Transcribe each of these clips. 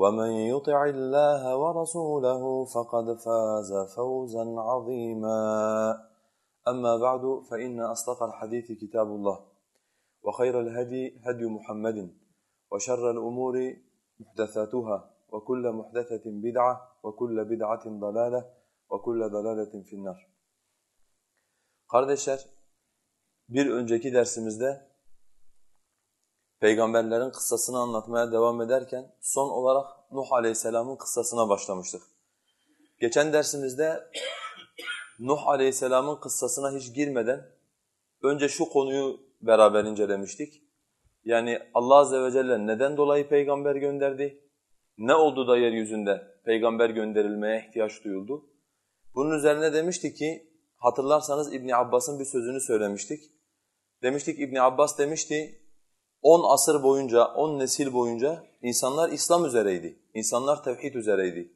ومن يطع الله ورسوله فقد فاز فوزا عظيما. أما بعد فإن أصدق الحديث كتاب الله وخير الهدي هدي محمد وشر الأمور محدثاتها وكل محدثة بدعة وكل بدعة ضلالة وكل ضلالة في النار. Kardeşler, bir önceki dersimizde peygamberlerin kıssasını anlatmaya devam ederken son olarak Nuh Aleyhisselam'ın kıssasına başlamıştık. Geçen dersimizde Nuh Aleyhisselam'ın kıssasına hiç girmeden önce şu konuyu beraber incelemiştik. Yani Allah Azze ve Celle neden dolayı peygamber gönderdi? Ne oldu da yeryüzünde peygamber gönderilmeye ihtiyaç duyuldu? Bunun üzerine demiştik ki hatırlarsanız İbn Abbas'ın bir sözünü söylemiştik. Demiştik İbn Abbas demişti 10 asır boyunca, 10 nesil boyunca insanlar İslam üzereydi. İnsanlar tevhid üzereydi.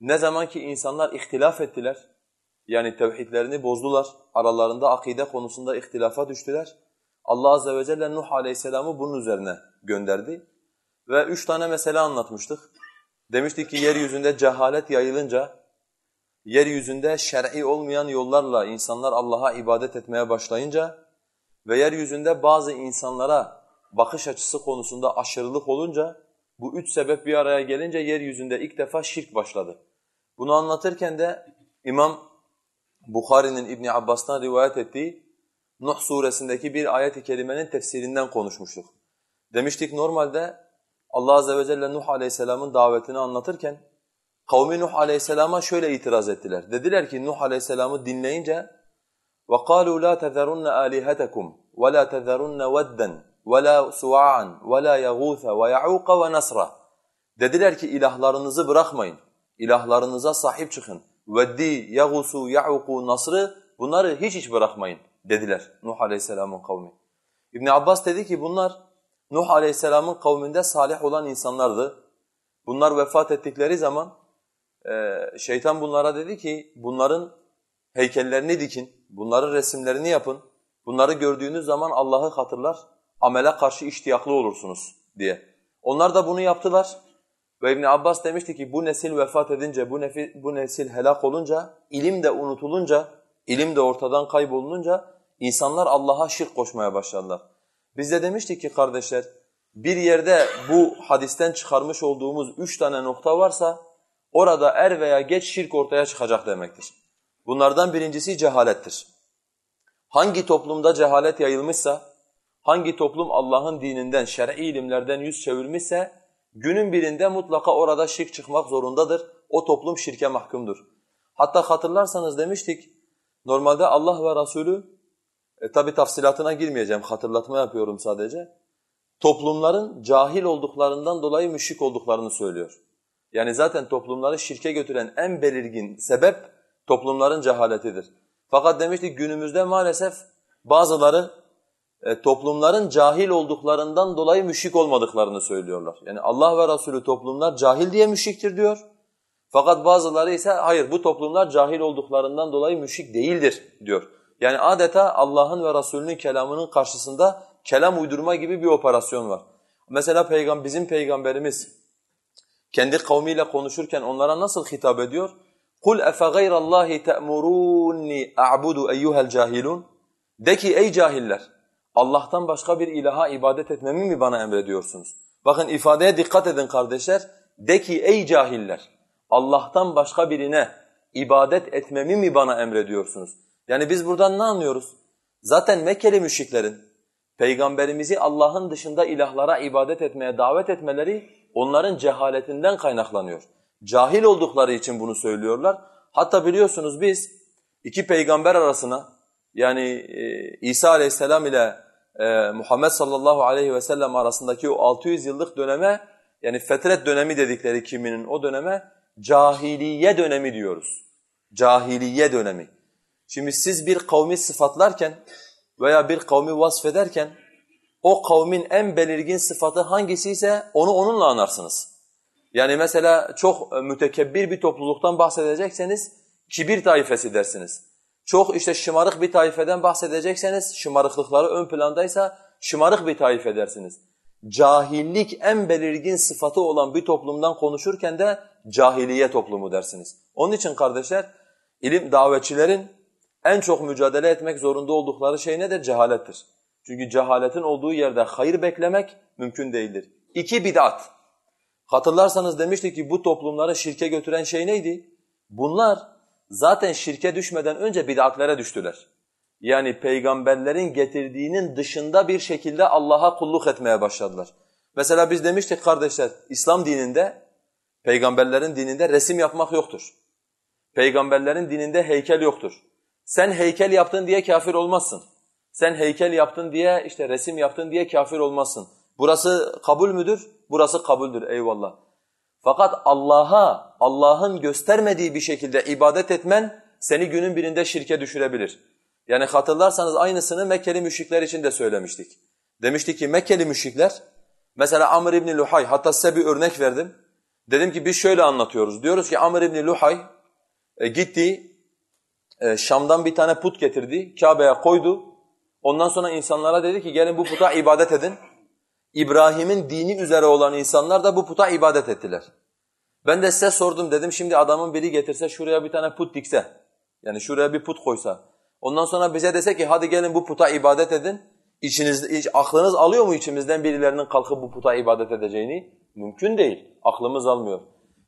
Ne zaman ki insanlar ihtilaf ettiler, yani tevhidlerini bozdular, aralarında akide konusunda ihtilafa düştüler, Allah Azze ve Celle Nuh Aleyhisselam'ı bunun üzerine gönderdi. Ve üç tane mesele anlatmıştık. Demiştik ki yeryüzünde cehalet yayılınca, yeryüzünde şer'i olmayan yollarla insanlar Allah'a ibadet etmeye başlayınca ve yeryüzünde bazı insanlara bakış açısı konusunda aşırılık olunca bu üç sebep bir araya gelince yeryüzünde ilk defa şirk başladı. Bunu anlatırken de İmam Bukhari'nin İbn Abbas'tan rivayet ettiği Nuh suresindeki bir ayet-i kerimenin tefsirinden konuşmuştuk. Demiştik normalde Allah azze ve celle Nuh aleyhisselamın davetini anlatırken kavmi Nuh aleyhisselama şöyle itiraz ettiler. Dediler ki Nuh aleyhisselamı dinleyince وَقَالُوا لَا تَذَرُنَّ آلِهَتَكُمْ وَلَا تَذَرُنَّ ve la su'an ve la yagutha ve yauqa ve nasra. Dediler ki ilahlarınızı bırakmayın. İlahlarınıza sahip çıkın. Veddi, yagusu, yauku, nasrı bunları hiç hiç bırakmayın dediler Nuh Aleyhisselam'ın kavmi. İbn Abbas dedi ki bunlar Nuh Aleyhisselam'ın kavminde salih olan insanlardı. Bunlar vefat ettikleri zaman e, şeytan bunlara dedi ki bunların heykellerini dikin, bunların resimlerini yapın. Bunları gördüğünüz zaman Allah'ı hatırlar, amele karşı iştiyaklı olursunuz diye. Onlar da bunu yaptılar. Ve İbn Abbas demişti ki bu nesil vefat edince, bu, nefi, bu nesil helak olunca, ilim de unutulunca, ilim de ortadan kaybolunca insanlar Allah'a şirk koşmaya başladılar. Biz de demiştik ki kardeşler, bir yerde bu hadisten çıkarmış olduğumuz üç tane nokta varsa, orada er veya geç şirk ortaya çıkacak demektir. Bunlardan birincisi cehalettir. Hangi toplumda cehalet yayılmışsa, hangi toplum Allah'ın dininden, şer'i ilimlerden yüz çevirmişse, günün birinde mutlaka orada şirk çıkmak zorundadır. O toplum şirke mahkumdur. Hatta hatırlarsanız demiştik, normalde Allah ve Resulü, e, tabi tafsilatına girmeyeceğim, hatırlatma yapıyorum sadece, toplumların cahil olduklarından dolayı müşrik olduklarını söylüyor. Yani zaten toplumları şirke götüren en belirgin sebep toplumların cehaletidir. Fakat demiştik günümüzde maalesef bazıları e, toplumların cahil olduklarından dolayı müşrik olmadıklarını söylüyorlar. Yani Allah ve Rasulü toplumlar cahil diye müşriktir diyor. Fakat bazıları ise hayır bu toplumlar cahil olduklarından dolayı müşrik değildir diyor. Yani adeta Allah'ın ve Rasulünün kelamının karşısında kelam uydurma gibi bir operasyon var. Mesela peygam bizim peygamberimiz kendi kavmiyle konuşurken onlara nasıl hitap ediyor? Kul efegayrallahi te'muruni a'budu eyyuhel cahilun. De ki ey cahiller Allah'tan başka bir ilaha ibadet etmemi mi bana emrediyorsunuz? Bakın ifadeye dikkat edin kardeşler. De ki ey cahiller, Allah'tan başka birine ibadet etmemi mi bana emrediyorsunuz? Yani biz buradan ne anlıyoruz? Zaten Mekkeli müşriklerin peygamberimizi Allah'ın dışında ilahlara ibadet etmeye davet etmeleri onların cehaletinden kaynaklanıyor. Cahil oldukları için bunu söylüyorlar. Hatta biliyorsunuz biz iki peygamber arasına yani e, İsa aleyhisselam ile e, Muhammed sallallahu aleyhi ve sellem arasındaki o 600 yıllık döneme yani fetret dönemi dedikleri kiminin o döneme cahiliye dönemi diyoruz. Cahiliye dönemi. Şimdi siz bir kavmi sıfatlarken veya bir kavmi vasfederken o kavmin en belirgin sıfatı hangisi ise onu onunla anarsınız. Yani mesela çok mütekebbir bir topluluktan bahsedecekseniz kibir taifesi dersiniz. Çok işte şımarık bir taifeden bahsedecekseniz şımarıklıkları ön plandaysa şımarık bir taife dersiniz. Cahillik en belirgin sıfatı olan bir toplumdan konuşurken de cahiliye toplumu dersiniz. Onun için kardeşler ilim davetçilerin en çok mücadele etmek zorunda oldukları şey nedir? Cehalettir. Çünkü cehaletin olduğu yerde hayır beklemek mümkün değildir. İki bid'at. Hatırlarsanız demiştik ki bu toplumları şirke götüren şey neydi? Bunlar zaten şirke düşmeden önce bid'atlere düştüler. Yani peygamberlerin getirdiğinin dışında bir şekilde Allah'a kulluk etmeye başladılar. Mesela biz demiştik kardeşler, İslam dininde, peygamberlerin dininde resim yapmak yoktur. Peygamberlerin dininde heykel yoktur. Sen heykel yaptın diye kafir olmazsın. Sen heykel yaptın diye, işte resim yaptın diye kafir olmazsın. Burası kabul müdür? Burası kabuldür eyvallah. Fakat Allah'a, Allah'ın göstermediği bir şekilde ibadet etmen seni günün birinde şirke düşürebilir. Yani hatırlarsanız aynısını Mekkeli müşrikler için de söylemiştik. Demiştik ki Mekkeli müşrikler, mesela Amr ibn Luhay, hatta size bir örnek verdim. Dedim ki biz şöyle anlatıyoruz. Diyoruz ki Amr ibn Luhay e, gitti, e, Şam'dan bir tane put getirdi, Kabe'ye koydu. Ondan sonra insanlara dedi ki gelin bu puta ibadet edin. İbrahim'in dini üzere olan insanlar da bu puta ibadet ettiler. Ben de size sordum dedim şimdi adamın biri getirse şuraya bir tane put dikse. Yani şuraya bir put koysa. Ondan sonra bize dese ki hadi gelin bu puta ibadet edin. İçinizde, hiç aklınız alıyor mu içimizden birilerinin kalkıp bu puta ibadet edeceğini? Mümkün değil. Aklımız almıyor.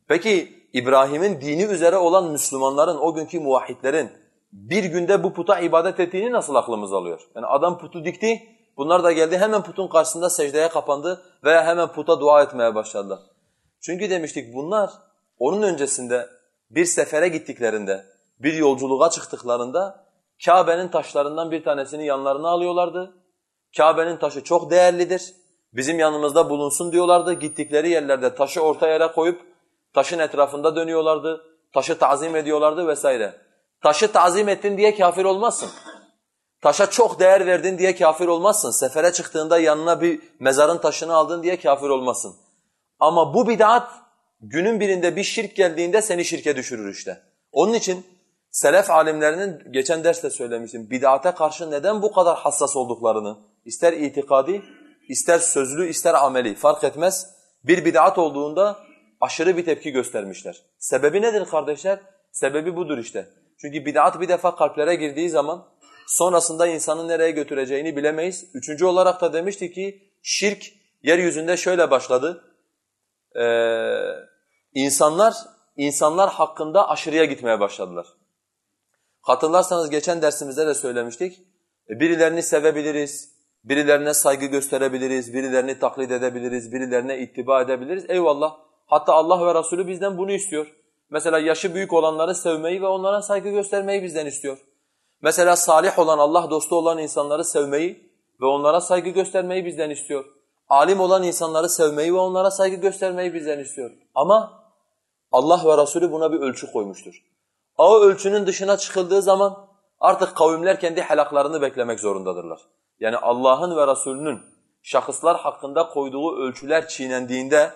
Peki İbrahim'in dini üzere olan Müslümanların, o günkü muvahhidlerin bir günde bu puta ibadet ettiğini nasıl aklımız alıyor? Yani adam putu dikti, bunlar da geldi hemen putun karşısında secdeye kapandı veya hemen puta dua etmeye başladılar. Çünkü demiştik bunlar onun öncesinde bir sefere gittiklerinde, bir yolculuğa çıktıklarında Kabe'nin taşlarından bir tanesini yanlarına alıyorlardı. Kabe'nin taşı çok değerlidir. Bizim yanımızda bulunsun diyorlardı. Gittikleri yerlerde taşı orta yere koyup taşın etrafında dönüyorlardı. Taşı tazim ediyorlardı vesaire. Taşı tazim ettin diye kafir olmazsın. Taşa çok değer verdin diye kafir olmazsın. Sefere çıktığında yanına bir mezarın taşını aldın diye kafir olmazsın. Ama bu bid'at günün birinde bir şirk geldiğinde seni şirke düşürür işte. Onun için selef alimlerinin geçen derste söylemiştim. Bid'ate karşı neden bu kadar hassas olduklarını, ister itikadi, ister sözlü, ister ameli fark etmez. Bir bid'at olduğunda aşırı bir tepki göstermişler. Sebebi nedir kardeşler? Sebebi budur işte. Çünkü bid'at bir defa kalplere girdiği zaman sonrasında insanı nereye götüreceğini bilemeyiz. Üçüncü olarak da demişti ki şirk yeryüzünde şöyle başladı. Ee, insanlar insanlar hakkında aşırıya gitmeye başladılar. Hatırlarsanız geçen dersimizde de söylemiştik. E, birilerini sevebiliriz, birilerine saygı gösterebiliriz, birilerini taklit edebiliriz, birilerine ittiba edebiliriz. Eyvallah. Hatta Allah ve Resulü bizden bunu istiyor. Mesela yaşı büyük olanları sevmeyi ve onlara saygı göstermeyi bizden istiyor. Mesela salih olan, Allah dostu olan insanları sevmeyi ve onlara saygı göstermeyi bizden istiyor. Alim olan insanları sevmeyi ve onlara saygı göstermeyi bizden istiyor. Ama Allah ve Resulü buna bir ölçü koymuştur. O ölçünün dışına çıkıldığı zaman artık kavimler kendi helaklarını beklemek zorundadırlar. Yani Allah'ın ve Resulünün şahıslar hakkında koyduğu ölçüler çiğnendiğinde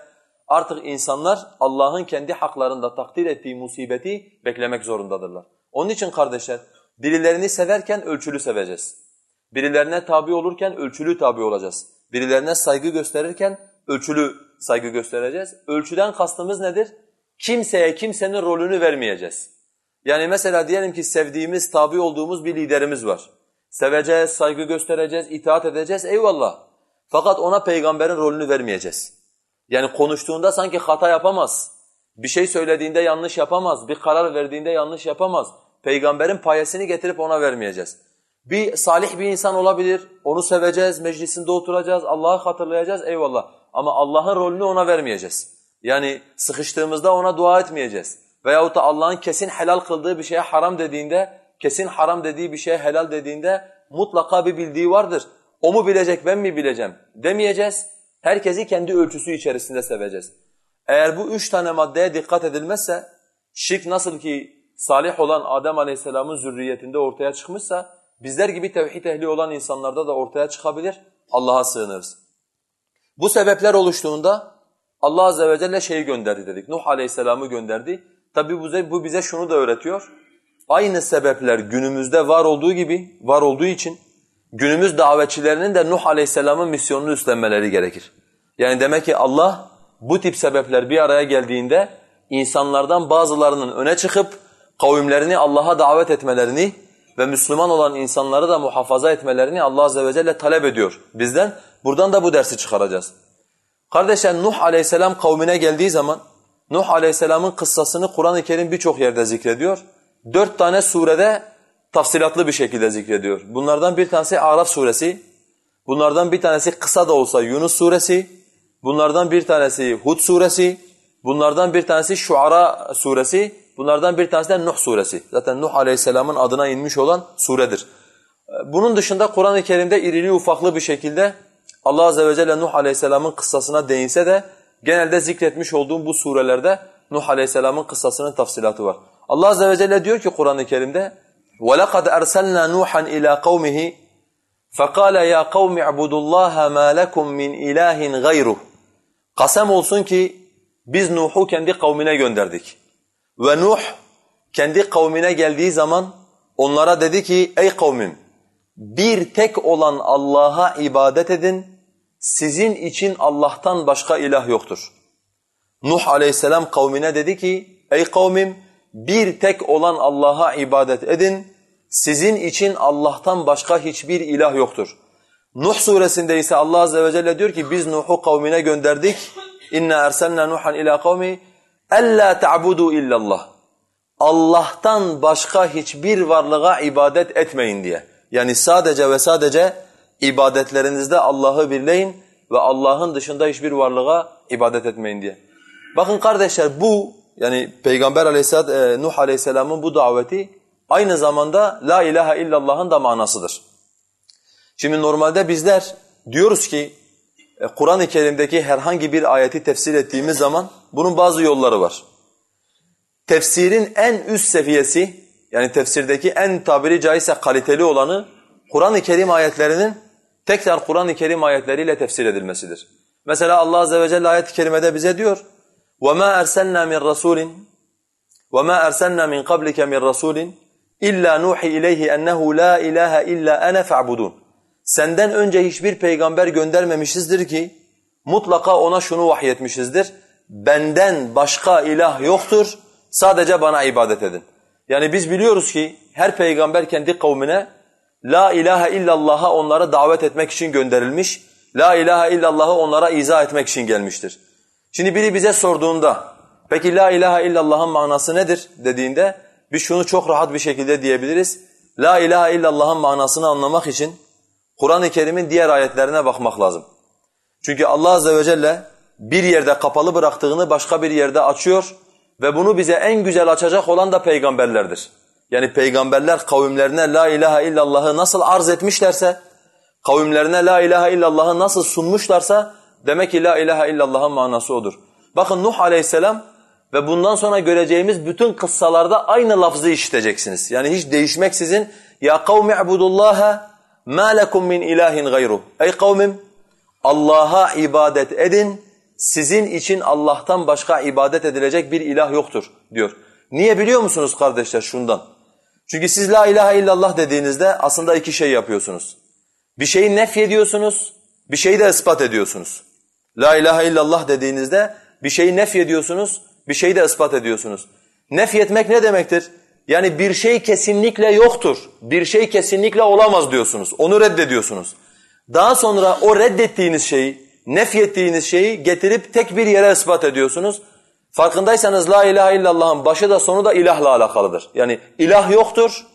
artık insanlar Allah'ın kendi haklarında takdir ettiği musibeti beklemek zorundadırlar. Onun için kardeşler birilerini severken ölçülü seveceğiz. Birilerine tabi olurken ölçülü tabi olacağız. Birilerine saygı gösterirken ölçülü saygı göstereceğiz. Ölçüden kastımız nedir? Kimseye kimsenin rolünü vermeyeceğiz. Yani mesela diyelim ki sevdiğimiz, tabi olduğumuz bir liderimiz var. Seveceğiz, saygı göstereceğiz, itaat edeceğiz, eyvallah. Fakat ona peygamberin rolünü vermeyeceğiz. Yani konuştuğunda sanki hata yapamaz. Bir şey söylediğinde yanlış yapamaz. Bir karar verdiğinde yanlış yapamaz. Peygamberin payesini getirip ona vermeyeceğiz. Bir salih bir insan olabilir, onu seveceğiz, meclisinde oturacağız, Allah'ı hatırlayacağız, eyvallah. Ama Allah'ın rolünü ona vermeyeceğiz. Yani sıkıştığımızda ona dua etmeyeceğiz. Veyahut da Allah'ın kesin helal kıldığı bir şeye haram dediğinde, kesin haram dediği bir şeye helal dediğinde mutlaka bir bildiği vardır. O mu bilecek, ben mi bileceğim demeyeceğiz. Herkesi kendi ölçüsü içerisinde seveceğiz. Eğer bu üç tane maddeye dikkat edilmezse, şirk nasıl ki salih olan Adem Aleyhisselam'ın zürriyetinde ortaya çıkmışsa, bizler gibi tevhid ehli olan insanlarda da ortaya çıkabilir, Allah'a sığınırız. Bu sebepler oluştuğunda Allah Azze ve Celle şeyi gönderdi dedik, Nuh Aleyhisselam'ı gönderdi. Tabi bu, bize şunu da öğretiyor, aynı sebepler günümüzde var olduğu gibi, var olduğu için günümüz davetçilerinin de Nuh Aleyhisselam'ın misyonunu üstlenmeleri gerekir. Yani demek ki Allah bu tip sebepler bir araya geldiğinde insanlardan bazılarının öne çıkıp kavimlerini Allah'a davet etmelerini ve Müslüman olan insanları da muhafaza etmelerini Allah Azze ve Celle talep ediyor bizden. Buradan da bu dersi çıkaracağız. Kardeşler Nuh Aleyhisselam kavmine geldiği zaman Nuh Aleyhisselam'ın kıssasını Kur'an-ı Kerim birçok yerde zikrediyor. Dört tane surede tafsilatlı bir şekilde zikrediyor. Bunlardan bir tanesi Araf suresi, bunlardan bir tanesi kısa da olsa Yunus suresi, bunlardan bir tanesi Hud suresi, bunlardan bir tanesi Şuara suresi, bunlardan bir tanesi de Nuh suresi. Zaten Nuh aleyhisselamın adına inmiş olan suredir. Bunun dışında Kur'an-ı Kerim'de irili ufaklı bir şekilde Allah azze ve celle Nuh aleyhisselamın kıssasına değinse de genelde zikretmiş olduğum bu surelerde Nuh aleyhisselamın kıssasının tafsilatı var. Allah azze ve celle diyor ki Kur'an-ı Kerim'de وَلَقَدْ أَرْسَلْنَا نُوحًا إِلَى قَوْمِهِ فَقَالَ يَا قَوْمِ اعْبُدُوا اللّٰهَ مَا لَكُمْ مِنْ إِلَٰهٍ غَيْرُهُ Kasem olsun ki biz Nuh'u kendi kavmine gönderdik. Ve Nuh kendi kavmine geldiği zaman onlara dedi ki ey kavmim bir tek olan Allah'a ibadet edin sizin için Allah'tan başka ilah yoktur. Nuh aleyhisselam kavmine dedi ki ey kavmim bir tek olan Allah'a ibadet edin sizin için Allah'tan başka hiçbir ilah yoktur. Nuh suresinde ise Allah azze ve celle diyor ki biz Nuh'u kavmine gönderdik. İnna erselna Nuhan ila kavmi alla ta'budu illallah. Allah'tan başka hiçbir varlığa ibadet etmeyin diye. Yani sadece ve sadece ibadetlerinizde Allah'ı birleyin ve Allah'ın dışında hiçbir varlığa ibadet etmeyin diye. Bakın kardeşler bu yani Peygamber aleyhisselam, e, Nuh aleyhisselamın bu daveti aynı zamanda la ilahe illallah'ın da manasıdır. Şimdi normalde bizler diyoruz ki Kur'an-ı Kerim'deki herhangi bir ayeti tefsir ettiğimiz zaman bunun bazı yolları var. Tefsirin en üst seviyesi yani tefsirdeki en tabiri caizse kaliteli olanı Kur'an-ı Kerim ayetlerinin tekrar Kur'an-ı Kerim ayetleriyle tefsir edilmesidir. Mesela Allah azze ve celle ayet-i kerimede bize diyor: وَمَا أَرْسَلْنَا مِنْ رَسُولٍ وَمَا أَرْسَلْنَا مِنْ قَبْلِكَ مِنْ رَسُولٍ إِلَّا نُوحِي إِلَيْهِ أَنَّهُ لَا إِلَٰهَ إِلَّا أَنَا فَاعْبُدُونَ Senden önce hiçbir peygamber göndermemişizdir ki mutlaka ona şunu vahyetmişizdir. Benden başka ilah yoktur, sadece bana ibadet edin. Yani biz biliyoruz ki her peygamber kendi kavmine La ilahe illallah'a onları davet etmek için gönderilmiş. La ilahe illallah'ı onlara izah etmek için gelmiştir. Şimdi biri bize sorduğunda peki la ilahe illallah'ın manası nedir dediğinde biz şunu çok rahat bir şekilde diyebiliriz. La ilahe illallah'ın manasını anlamak için Kur'an-ı Kerim'in diğer ayetlerine bakmak lazım. Çünkü Allah azze ve celle bir yerde kapalı bıraktığını başka bir yerde açıyor ve bunu bize en güzel açacak olan da peygamberlerdir. Yani peygamberler kavimlerine la ilahe illallah'ı nasıl arz etmişlerse, kavimlerine la ilahe illallah'ı nasıl sunmuşlarsa demek ki la ilahe illallah'ın manası odur. Bakın Nuh aleyhisselam ve bundan sonra göreceğimiz bütün kıssalarda aynı lafzı işiteceksiniz. Yani hiç değişmeksizin ya kavmi ibudullaha ma lekum min ilahin gayru. Ey kavmim Allah'a ibadet edin. Sizin için Allah'tan başka ibadet edilecek bir ilah yoktur diyor. Niye biliyor musunuz kardeşler şundan? Çünkü siz la ilahe illallah dediğinizde aslında iki şey yapıyorsunuz. Bir şeyi nef ediyorsunuz, bir şeyi de ispat ediyorsunuz. La ilahe illallah dediğinizde bir şeyi nef ediyorsunuz, bir şeyi de ispat ediyorsunuz. Nef etmek ne demektir? Yani bir şey kesinlikle yoktur, bir şey kesinlikle olamaz diyorsunuz, onu reddediyorsunuz. Daha sonra o reddettiğiniz şeyi, nefyettiğiniz şeyi getirip tek bir yere ispat ediyorsunuz. Farkındaysanız la ilahe illallah'ın başı da sonu da ilahla alakalıdır. Yani ilah yoktur,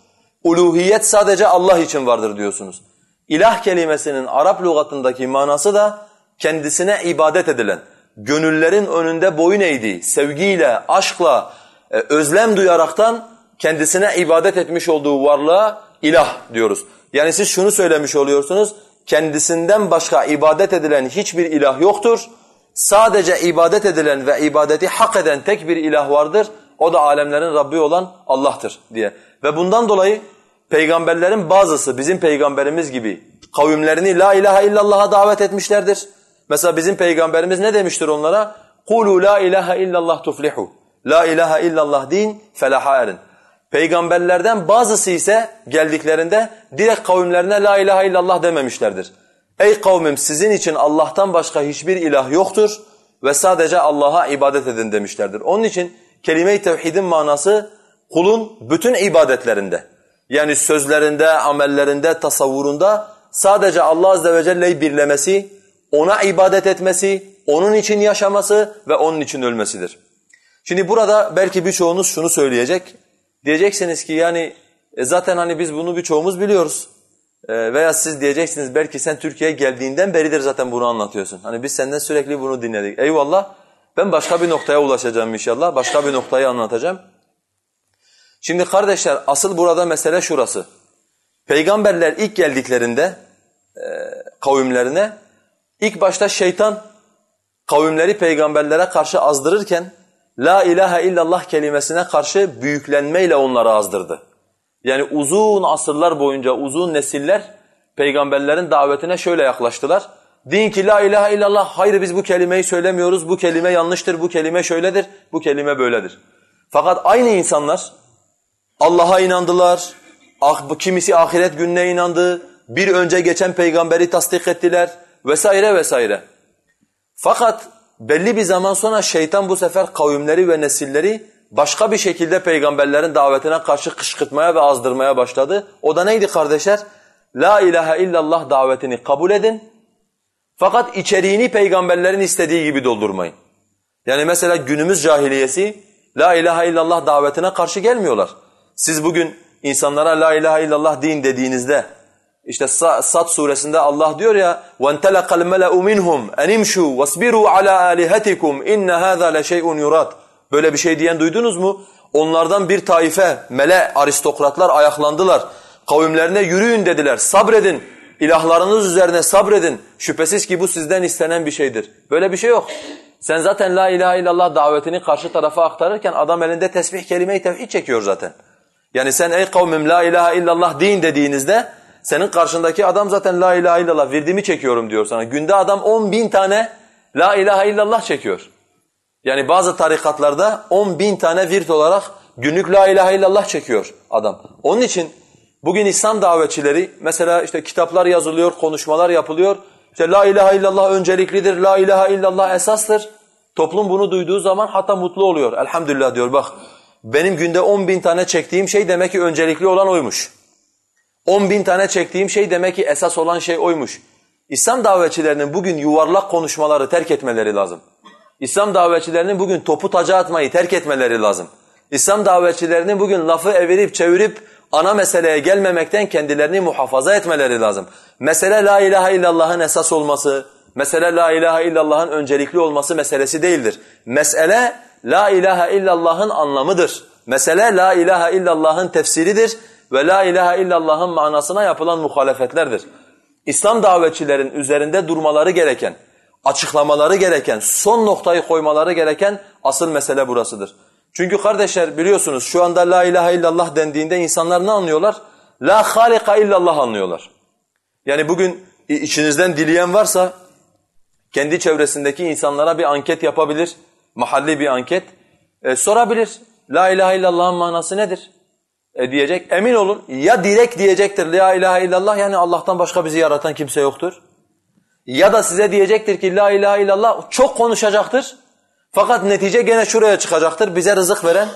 uluhiyet sadece Allah için vardır diyorsunuz. İlah kelimesinin Arap lügatındaki manası da kendisine ibadet edilen, gönüllerin önünde boyun eğdiği, sevgiyle, aşkla, e, özlem duyaraktan kendisine ibadet etmiş olduğu varlığa ilah diyoruz. Yani siz şunu söylemiş oluyorsunuz, kendisinden başka ibadet edilen hiçbir ilah yoktur. Sadece ibadet edilen ve ibadeti hak eden tek bir ilah vardır. O da alemlerin Rabbi olan Allah'tır diye. Ve bundan dolayı peygamberlerin bazısı bizim peygamberimiz gibi kavimlerini la ilahe illallah'a davet etmişlerdir. Mesela bizim peygamberimiz ne demiştir onlara? قُولُوا la ilahe illallah tuflihu. La ilahe illallah din felaha erin. Peygamberlerden bazısı ise geldiklerinde direkt kavimlerine la ilahe illallah dememişlerdir. Ey kavmim sizin için Allah'tan başka hiçbir ilah yoktur ve sadece Allah'a ibadet edin demişlerdir. Onun için kelime-i tevhidin manası kulun bütün ibadetlerinde yani sözlerinde, amellerinde, tasavvurunda sadece Allah azze ve celle'yi birlemesi, ona ibadet etmesi, onun için yaşaması ve onun için ölmesidir. Şimdi burada belki birçoğunuz şunu söyleyecek. Diyeceksiniz ki yani e zaten hani biz bunu birçoğumuz biliyoruz. E veya siz diyeceksiniz belki sen Türkiye'ye geldiğinden beridir zaten bunu anlatıyorsun. Hani biz senden sürekli bunu dinledik. Eyvallah. Ben başka bir noktaya ulaşacağım inşallah. Başka bir noktayı anlatacağım. Şimdi kardeşler asıl burada mesele şurası. Peygamberler ilk geldiklerinde e, kavimlerine ilk başta şeytan kavimleri peygamberlere karşı azdırırken La ilahe illallah kelimesine karşı büyüklenmeyle onları azdırdı. Yani uzun asırlar boyunca uzun nesiller peygamberlerin davetine şöyle yaklaştılar. Din ki la ilahe illallah, hayır biz bu kelimeyi söylemiyoruz, bu kelime yanlıştır, bu kelime şöyledir, bu kelime böyledir. Fakat aynı insanlar Allah'a inandılar, ah, kimisi ahiret gününe inandı, bir önce geçen peygamberi tasdik ettiler vesaire vesaire. Fakat belli bir zaman sonra şeytan bu sefer kavimleri ve nesilleri başka bir şekilde peygamberlerin davetine karşı kışkırtmaya ve azdırmaya başladı. O da neydi kardeşler? La ilahe illallah davetini kabul edin. Fakat içeriğini peygamberlerin istediği gibi doldurmayın. Yani mesela günümüz cahiliyesi la ilahe illallah davetine karşı gelmiyorlar. Siz bugün insanlara la ilahe illallah din dediğinizde işte Sad suresinde Allah diyor ya وَانْتَلَقَ الْمَلَأُ مِنْهُمْ اَنِمْشُوا وَاسْبِرُوا عَلَى آلِهَتِكُمْ اِنَّ هَذَا لَشَيْءٌ يُرَادٌ Böyle bir şey diyen duydunuz mu? Onlardan bir taife, mele, aristokratlar ayaklandılar. Kavimlerine yürüyün dediler, sabredin. İlahlarınız üzerine sabredin. Şüphesiz ki bu sizden istenen bir şeydir. Böyle bir şey yok. Sen zaten la ilahe illallah davetini karşı tarafa aktarırken adam elinde tesbih kelime-i tevhid çekiyor zaten. Yani sen ey kavmim la ilahe illallah deyin dediğinizde senin karşındaki adam zaten la ilahe illallah verdiğimi çekiyorum diyor sana. Günde adam on bin tane la ilahe illallah çekiyor. Yani bazı tarikatlarda on bin tane virt olarak günlük la ilahe illallah çekiyor adam. Onun için bugün İslam davetçileri mesela işte kitaplar yazılıyor, konuşmalar yapılıyor. İşte la ilahe illallah önceliklidir, la ilahe illallah esastır. Toplum bunu duyduğu zaman hatta mutlu oluyor. Elhamdülillah diyor bak benim günde on bin tane çektiğim şey demek ki öncelikli olan oymuş. On bin tane çektiğim şey demek ki esas olan şey oymuş. İslam davetçilerinin bugün yuvarlak konuşmaları terk etmeleri lazım. İslam davetçilerinin bugün topu taca atmayı terk etmeleri lazım. İslam davetçilerinin bugün lafı evirip çevirip ana meseleye gelmemekten kendilerini muhafaza etmeleri lazım. Mesele la ilahe illallah'ın esas olması, mesele la ilahe illallah'ın öncelikli olması meselesi değildir. Mesele la ilahe illallah'ın anlamıdır. Mesele la ilahe illallah'ın tefsiridir ve la ilahe illallah'ın manasına yapılan muhalefetlerdir. İslam davetçilerin üzerinde durmaları gereken, açıklamaları gereken, son noktayı koymaları gereken asıl mesele burasıdır. Çünkü kardeşler biliyorsunuz şu anda la ilahe illallah dendiğinde insanlar ne anlıyorlar? La halika illallah anlıyorlar. Yani bugün içinizden dileyen varsa kendi çevresindeki insanlara bir anket yapabilir, mahalli bir anket. E, sorabilir, la ilahe illallah'ın manası nedir? E, diyecek, emin olun ya direkt diyecektir la ilahe illallah yani Allah'tan başka bizi yaratan kimse yoktur. Ya da size diyecektir ki la ilahe illallah çok konuşacaktır. Fakat netice gene şuraya çıkacaktır. Bize rızık veren,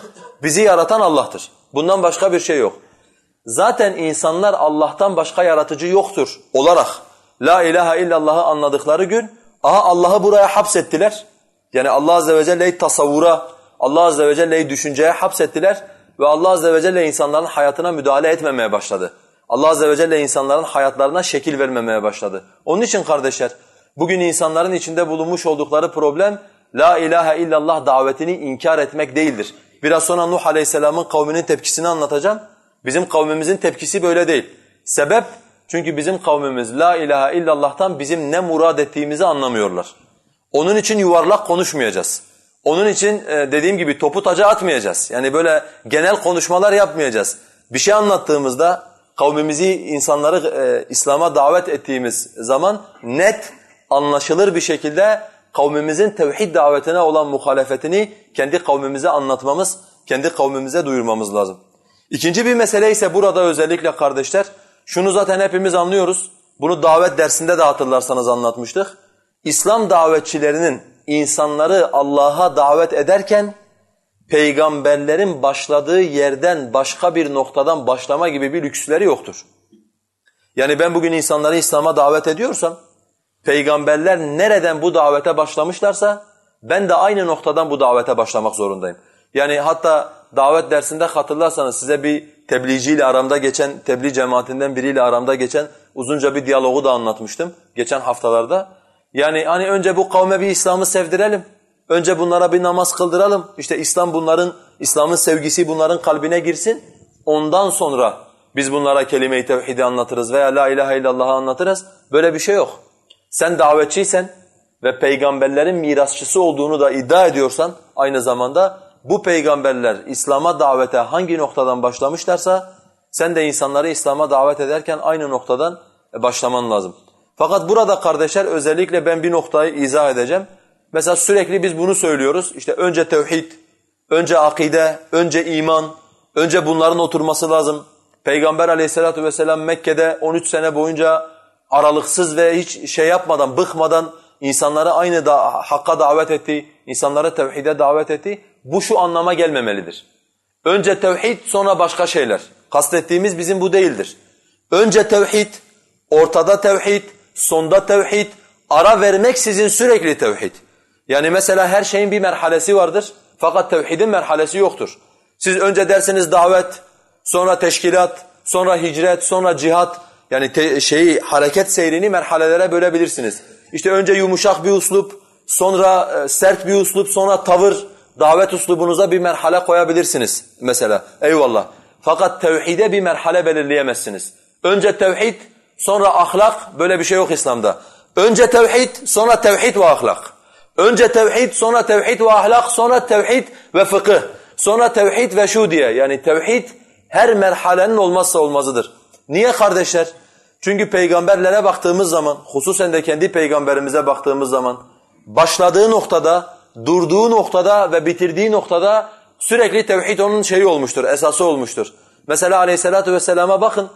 bizi yaratan Allah'tır. Bundan başka bir şey yok. Zaten insanlar Allah'tan başka yaratıcı yoktur olarak la ilahe illallah'ı anladıkları gün aha Allah'ı buraya hapsettiler. Yani Allah azze ve celle'yi tasavvura, Allah azze ve celle'yi düşünceye hapsettiler ve Allah azze ve celle insanların hayatına müdahale etmemeye başladı. Allah azze ve celle insanların hayatlarına şekil vermemeye başladı. Onun için kardeşler bugün insanların içinde bulunmuş oldukları problem la ilahe illallah davetini inkar etmek değildir. Biraz sonra Nuh aleyhisselamın kavminin tepkisini anlatacağım. Bizim kavmimizin tepkisi böyle değil. Sebep çünkü bizim kavmimiz la ilahe illallah'tan bizim ne murad ettiğimizi anlamıyorlar. Onun için yuvarlak konuşmayacağız. Onun için e, dediğim gibi topu taca atmayacağız. Yani böyle genel konuşmalar yapmayacağız. Bir şey anlattığımızda kavmimizi, insanları e, İslam'a davet ettiğimiz zaman net, anlaşılır bir şekilde kavmimizin tevhid davetine olan muhalefetini kendi kavmimize anlatmamız, kendi kavmimize duyurmamız lazım. İkinci bir mesele ise burada özellikle kardeşler, şunu zaten hepimiz anlıyoruz. Bunu davet dersinde de hatırlarsanız anlatmıştık. İslam davetçilerinin insanları Allah'a davet ederken peygamberlerin başladığı yerden başka bir noktadan başlama gibi bir lüksleri yoktur. Yani ben bugün insanları İslam'a davet ediyorsam peygamberler nereden bu davete başlamışlarsa ben de aynı noktadan bu davete başlamak zorundayım. Yani hatta davet dersinde hatırlarsanız size bir tebliğciyle aramda geçen, tebliğ cemaatinden biriyle aramda geçen uzunca bir diyalogu da anlatmıştım geçen haftalarda. Yani hani önce bu kavme bir İslam'ı sevdirelim. Önce bunlara bir namaz kıldıralım. İşte İslam bunların, İslam'ın sevgisi bunların kalbine girsin. Ondan sonra biz bunlara kelime-i tevhidi anlatırız veya la ilahe illallah'ı anlatırız. Böyle bir şey yok. Sen davetçiysen ve peygamberlerin mirasçısı olduğunu da iddia ediyorsan aynı zamanda bu peygamberler İslam'a davete hangi noktadan başlamışlarsa sen de insanları İslam'a davet ederken aynı noktadan başlaman lazım. Fakat burada kardeşler özellikle ben bir noktayı izah edeceğim. Mesela sürekli biz bunu söylüyoruz. İşte önce tevhid, önce akide, önce iman, önce bunların oturması lazım. Peygamber aleyhissalatu vesselam Mekke'de 13 sene boyunca aralıksız ve hiç şey yapmadan, bıkmadan insanları aynı da, hakka davet etti, insanları tevhide davet etti. Bu şu anlama gelmemelidir. Önce tevhid sonra başka şeyler. Kastettiğimiz bizim bu değildir. Önce tevhid, ortada tevhid, sonda tevhid, ara vermek sizin sürekli tevhid. Yani mesela her şeyin bir merhalesi vardır fakat tevhidin merhalesi yoktur. Siz önce dersiniz davet, sonra teşkilat, sonra hicret, sonra cihat yani şeyi hareket seyrini merhalelere bölebilirsiniz. İşte önce yumuşak bir uslup, sonra e, sert bir uslup, sonra tavır, davet uslubunuza bir merhale koyabilirsiniz mesela. Eyvallah. Fakat tevhide bir merhale belirleyemezsiniz. Önce tevhid, sonra ahlak, böyle bir şey yok İslam'da. Önce tevhid, sonra tevhid ve ahlak. Önce tevhid, sonra tevhid ve ahlak, sonra tevhid ve fıkıh. Sonra tevhid ve şu diye. Yani tevhid her merhalenin olmazsa olmazıdır. Niye kardeşler? Çünkü peygamberlere baktığımız zaman, hususen de kendi peygamberimize baktığımız zaman, başladığı noktada, durduğu noktada ve bitirdiği noktada sürekli tevhid onun şeyi olmuştur, esası olmuştur. Mesela aleyhissalatu vesselama bakın.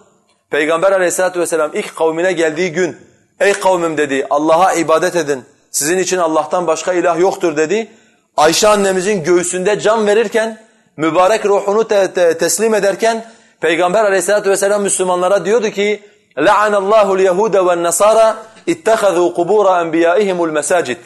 Peygamber aleyhissalatu vesselam ilk kavmine geldiği gün, ey kavmim dedi, Allah'a ibadet edin, sizin için Allah'tan başka ilah yoktur dedi. Ayşe annemizin göğsünde can verirken, mübarek ruhunu te te teslim ederken, Peygamber aleyhissalatu vesselam Müslümanlara diyordu ki, لَعَنَ اللّٰهُ الْيَهُودَ وَالنَّصَارَى اتَّخَذُوا قُبُورَ أَنْبِيَائِهِمُ الْمَسَاجِدِ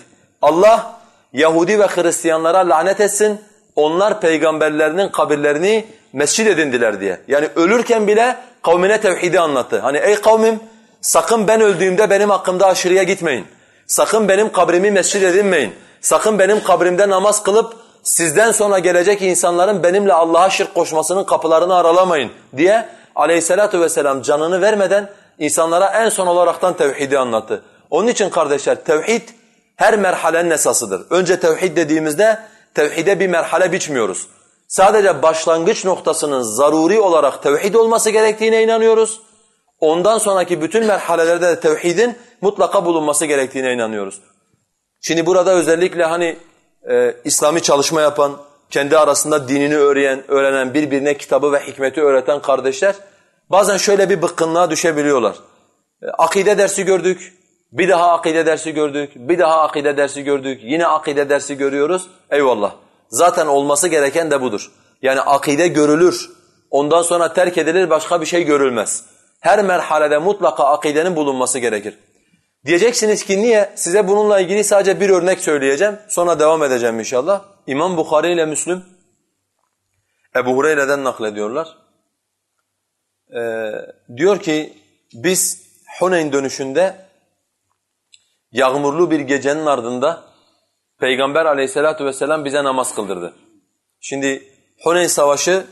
Allah Yahudi ve Hristiyanlara lanet etsin. Onlar peygamberlerinin kabirlerini mescid edindiler diye. Yani ölürken bile kavmine tevhidi anlattı. Hani ey kavmim sakın ben öldüğümde benim hakkımda aşırıya gitmeyin. Sakın benim kabrimi mescid edinmeyin. Sakın benim kabrimde namaz kılıp sizden sonra gelecek insanların benimle Allah'a şirk koşmasının kapılarını aralamayın diye aleyhissalatu vesselam canını vermeden insanlara en son olaraktan tevhidi anlattı. Onun için kardeşler tevhid her merhalenin esasıdır. Önce tevhid dediğimizde tevhide bir merhale biçmiyoruz. Sadece başlangıç noktasının zaruri olarak tevhid olması gerektiğine inanıyoruz. Ondan sonraki bütün merhalelerde de tevhidin mutlaka bulunması gerektiğine inanıyoruz. Şimdi burada özellikle hani e, İslami çalışma yapan, kendi arasında dinini öğrenen, öğrenen birbirine kitabı ve hikmeti öğreten kardeşler bazen şöyle bir bıkkınlığa düşebiliyorlar. E, akide dersi gördük, Bir daha akide dersi gördük, bir daha akide dersi gördük, yine akide dersi görüyoruz. Eyvallah. Zaten olması gereken de budur. Yani akide görülür, ondan sonra terk edilir, başka bir şey görülmez. Her merhalede mutlaka akidenin bulunması gerekir. Diyeceksiniz ki niye? Size bununla ilgili sadece bir örnek söyleyeceğim. Sonra devam edeceğim inşallah. İmam Bukhari ile Müslüm Ebu Hureyre'den naklediyorlar. Ee, diyor ki biz Huneyn dönüşünde yağmurlu bir gecenin ardında Peygamber aleyhissalatu vesselam bize namaz kıldırdı. Şimdi Huneyn Savaşı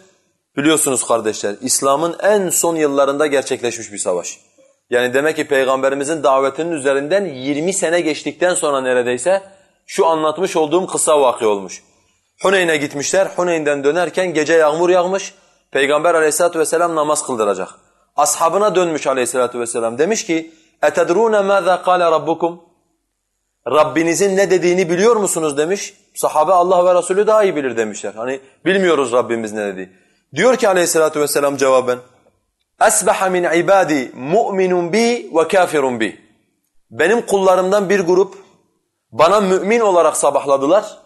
biliyorsunuz kardeşler İslam'ın en son yıllarında gerçekleşmiş bir savaş. Yani demek ki Peygamberimizin davetinin üzerinden 20 sene geçtikten sonra neredeyse şu anlatmış olduğum kısa vakı olmuş. Huneyn'e gitmişler, Huneyn'den dönerken gece yağmur yağmış, Peygamber aleyhissalatu vesselam namaz kıldıracak. Ashabına dönmüş aleyhissalatu vesselam demiş ki اَتَدْرُونَ مَاذَا قَالَ رَبُّكُمْ Rabbinizin ne dediğini biliyor musunuz demiş. Sahabe Allah ve Resulü daha iyi bilir demişler. Hani bilmiyoruz Rabbimiz ne dedi. Diyor ki aleyhissalatu vesselam cevaben Esbaha min ibadi mu'minun bi ve kafirun bi. Benim kullarımdan bir grup bana mümin olarak sabahladılar.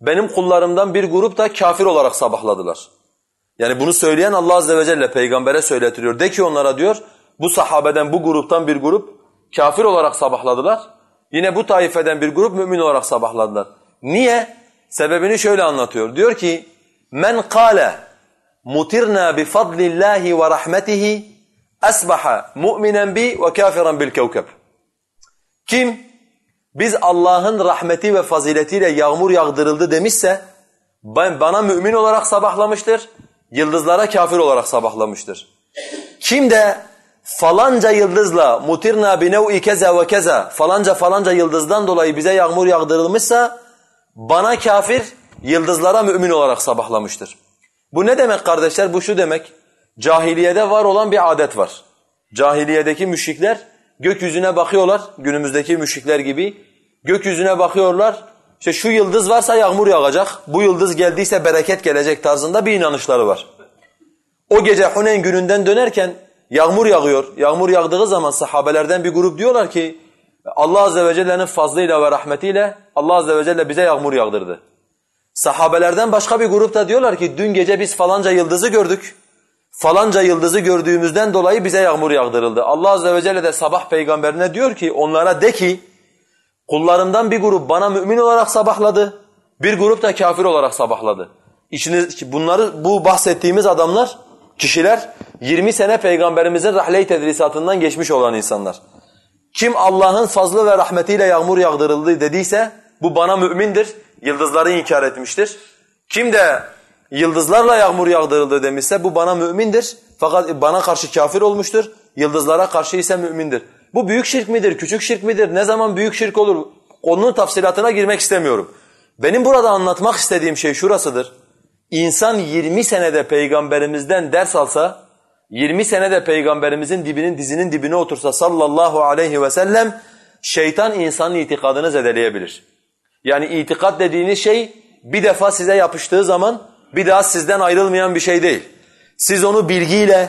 Benim kullarımdan bir grup da kafir olarak sabahladılar. Yani bunu söyleyen Allah azze ve celle peygambere söyletiliyor. De ki onlara diyor bu sahabeden bu gruptan bir grup kafir olarak sabahladılar. Yine bu taifeden bir grup mümin olarak sabahladılar. Niye? Sebebini şöyle anlatıyor. Diyor ki men kâle mutirna bi fadlillahi ve rahmetihi asbaha mu'minen bi ve kafiran bil kevkeb. Kim biz Allah'ın rahmeti ve faziletiyle yağmur yağdırıldı demişse ben bana mümin olarak sabahlamıştır, yıldızlara kafir olarak sabahlamıştır. Kim de falanca yıldızla mutirna bi nev'i keza ve keza falanca falanca yıldızdan dolayı bize yağmur yağdırılmışsa bana kafir, yıldızlara mümin olarak sabahlamıştır. Bu ne demek kardeşler? Bu şu demek. Cahiliyede var olan bir adet var. Cahiliyedeki müşrikler gökyüzüne bakıyorlar, günümüzdeki müşrikler gibi. Gökyüzüne bakıyorlar, işte şu yıldız varsa yağmur yağacak, bu yıldız geldiyse bereket gelecek tarzında bir inanışları var. O gece Huneyn gününden dönerken yağmur yağıyor. Yağmur yağdığı zaman sahabelerden bir grup diyorlar ki Allah Azze ve Celle'nin fazlıyla ve rahmetiyle Allah Azze ve Celle bize yağmur yağdırdı. Sahabelerden başka bir grup da diyorlar ki dün gece biz falanca yıldızı gördük. Falanca yıldızı gördüğümüzden dolayı bize yağmur yağdırıldı. Allah Azze ve Celle de sabah peygamberine diyor ki onlara de ki kullarımdan bir grup bana mümin olarak sabahladı. Bir grup da kafir olarak sabahladı. İçiniz, bunları bu bahsettiğimiz adamlar, kişiler 20 sene peygamberimizin rahle tedrisatından geçmiş olan insanlar. Kim Allah'ın fazlı ve rahmetiyle yağmur yağdırıldı dediyse bu bana mümindir, yıldızları inkar etmiştir. Kim de yıldızlarla yağmur yağdırıldı demişse bu bana mümindir fakat bana karşı kafir olmuştur, yıldızlara karşı ise mümindir. Bu büyük şirk midir, küçük şirk midir, ne zaman büyük şirk olur? Onun tafsilatına girmek istemiyorum. Benim burada anlatmak istediğim şey şurasıdır. İnsan 20 senede peygamberimizden ders alsa, 20 senede peygamberimizin dibinin dizinin dibine otursa sallallahu aleyhi ve sellem şeytan insanın itikadını zedeleyebilir. Yani itikat dediğiniz şey bir defa size yapıştığı zaman bir daha sizden ayrılmayan bir şey değil. Siz onu bilgiyle,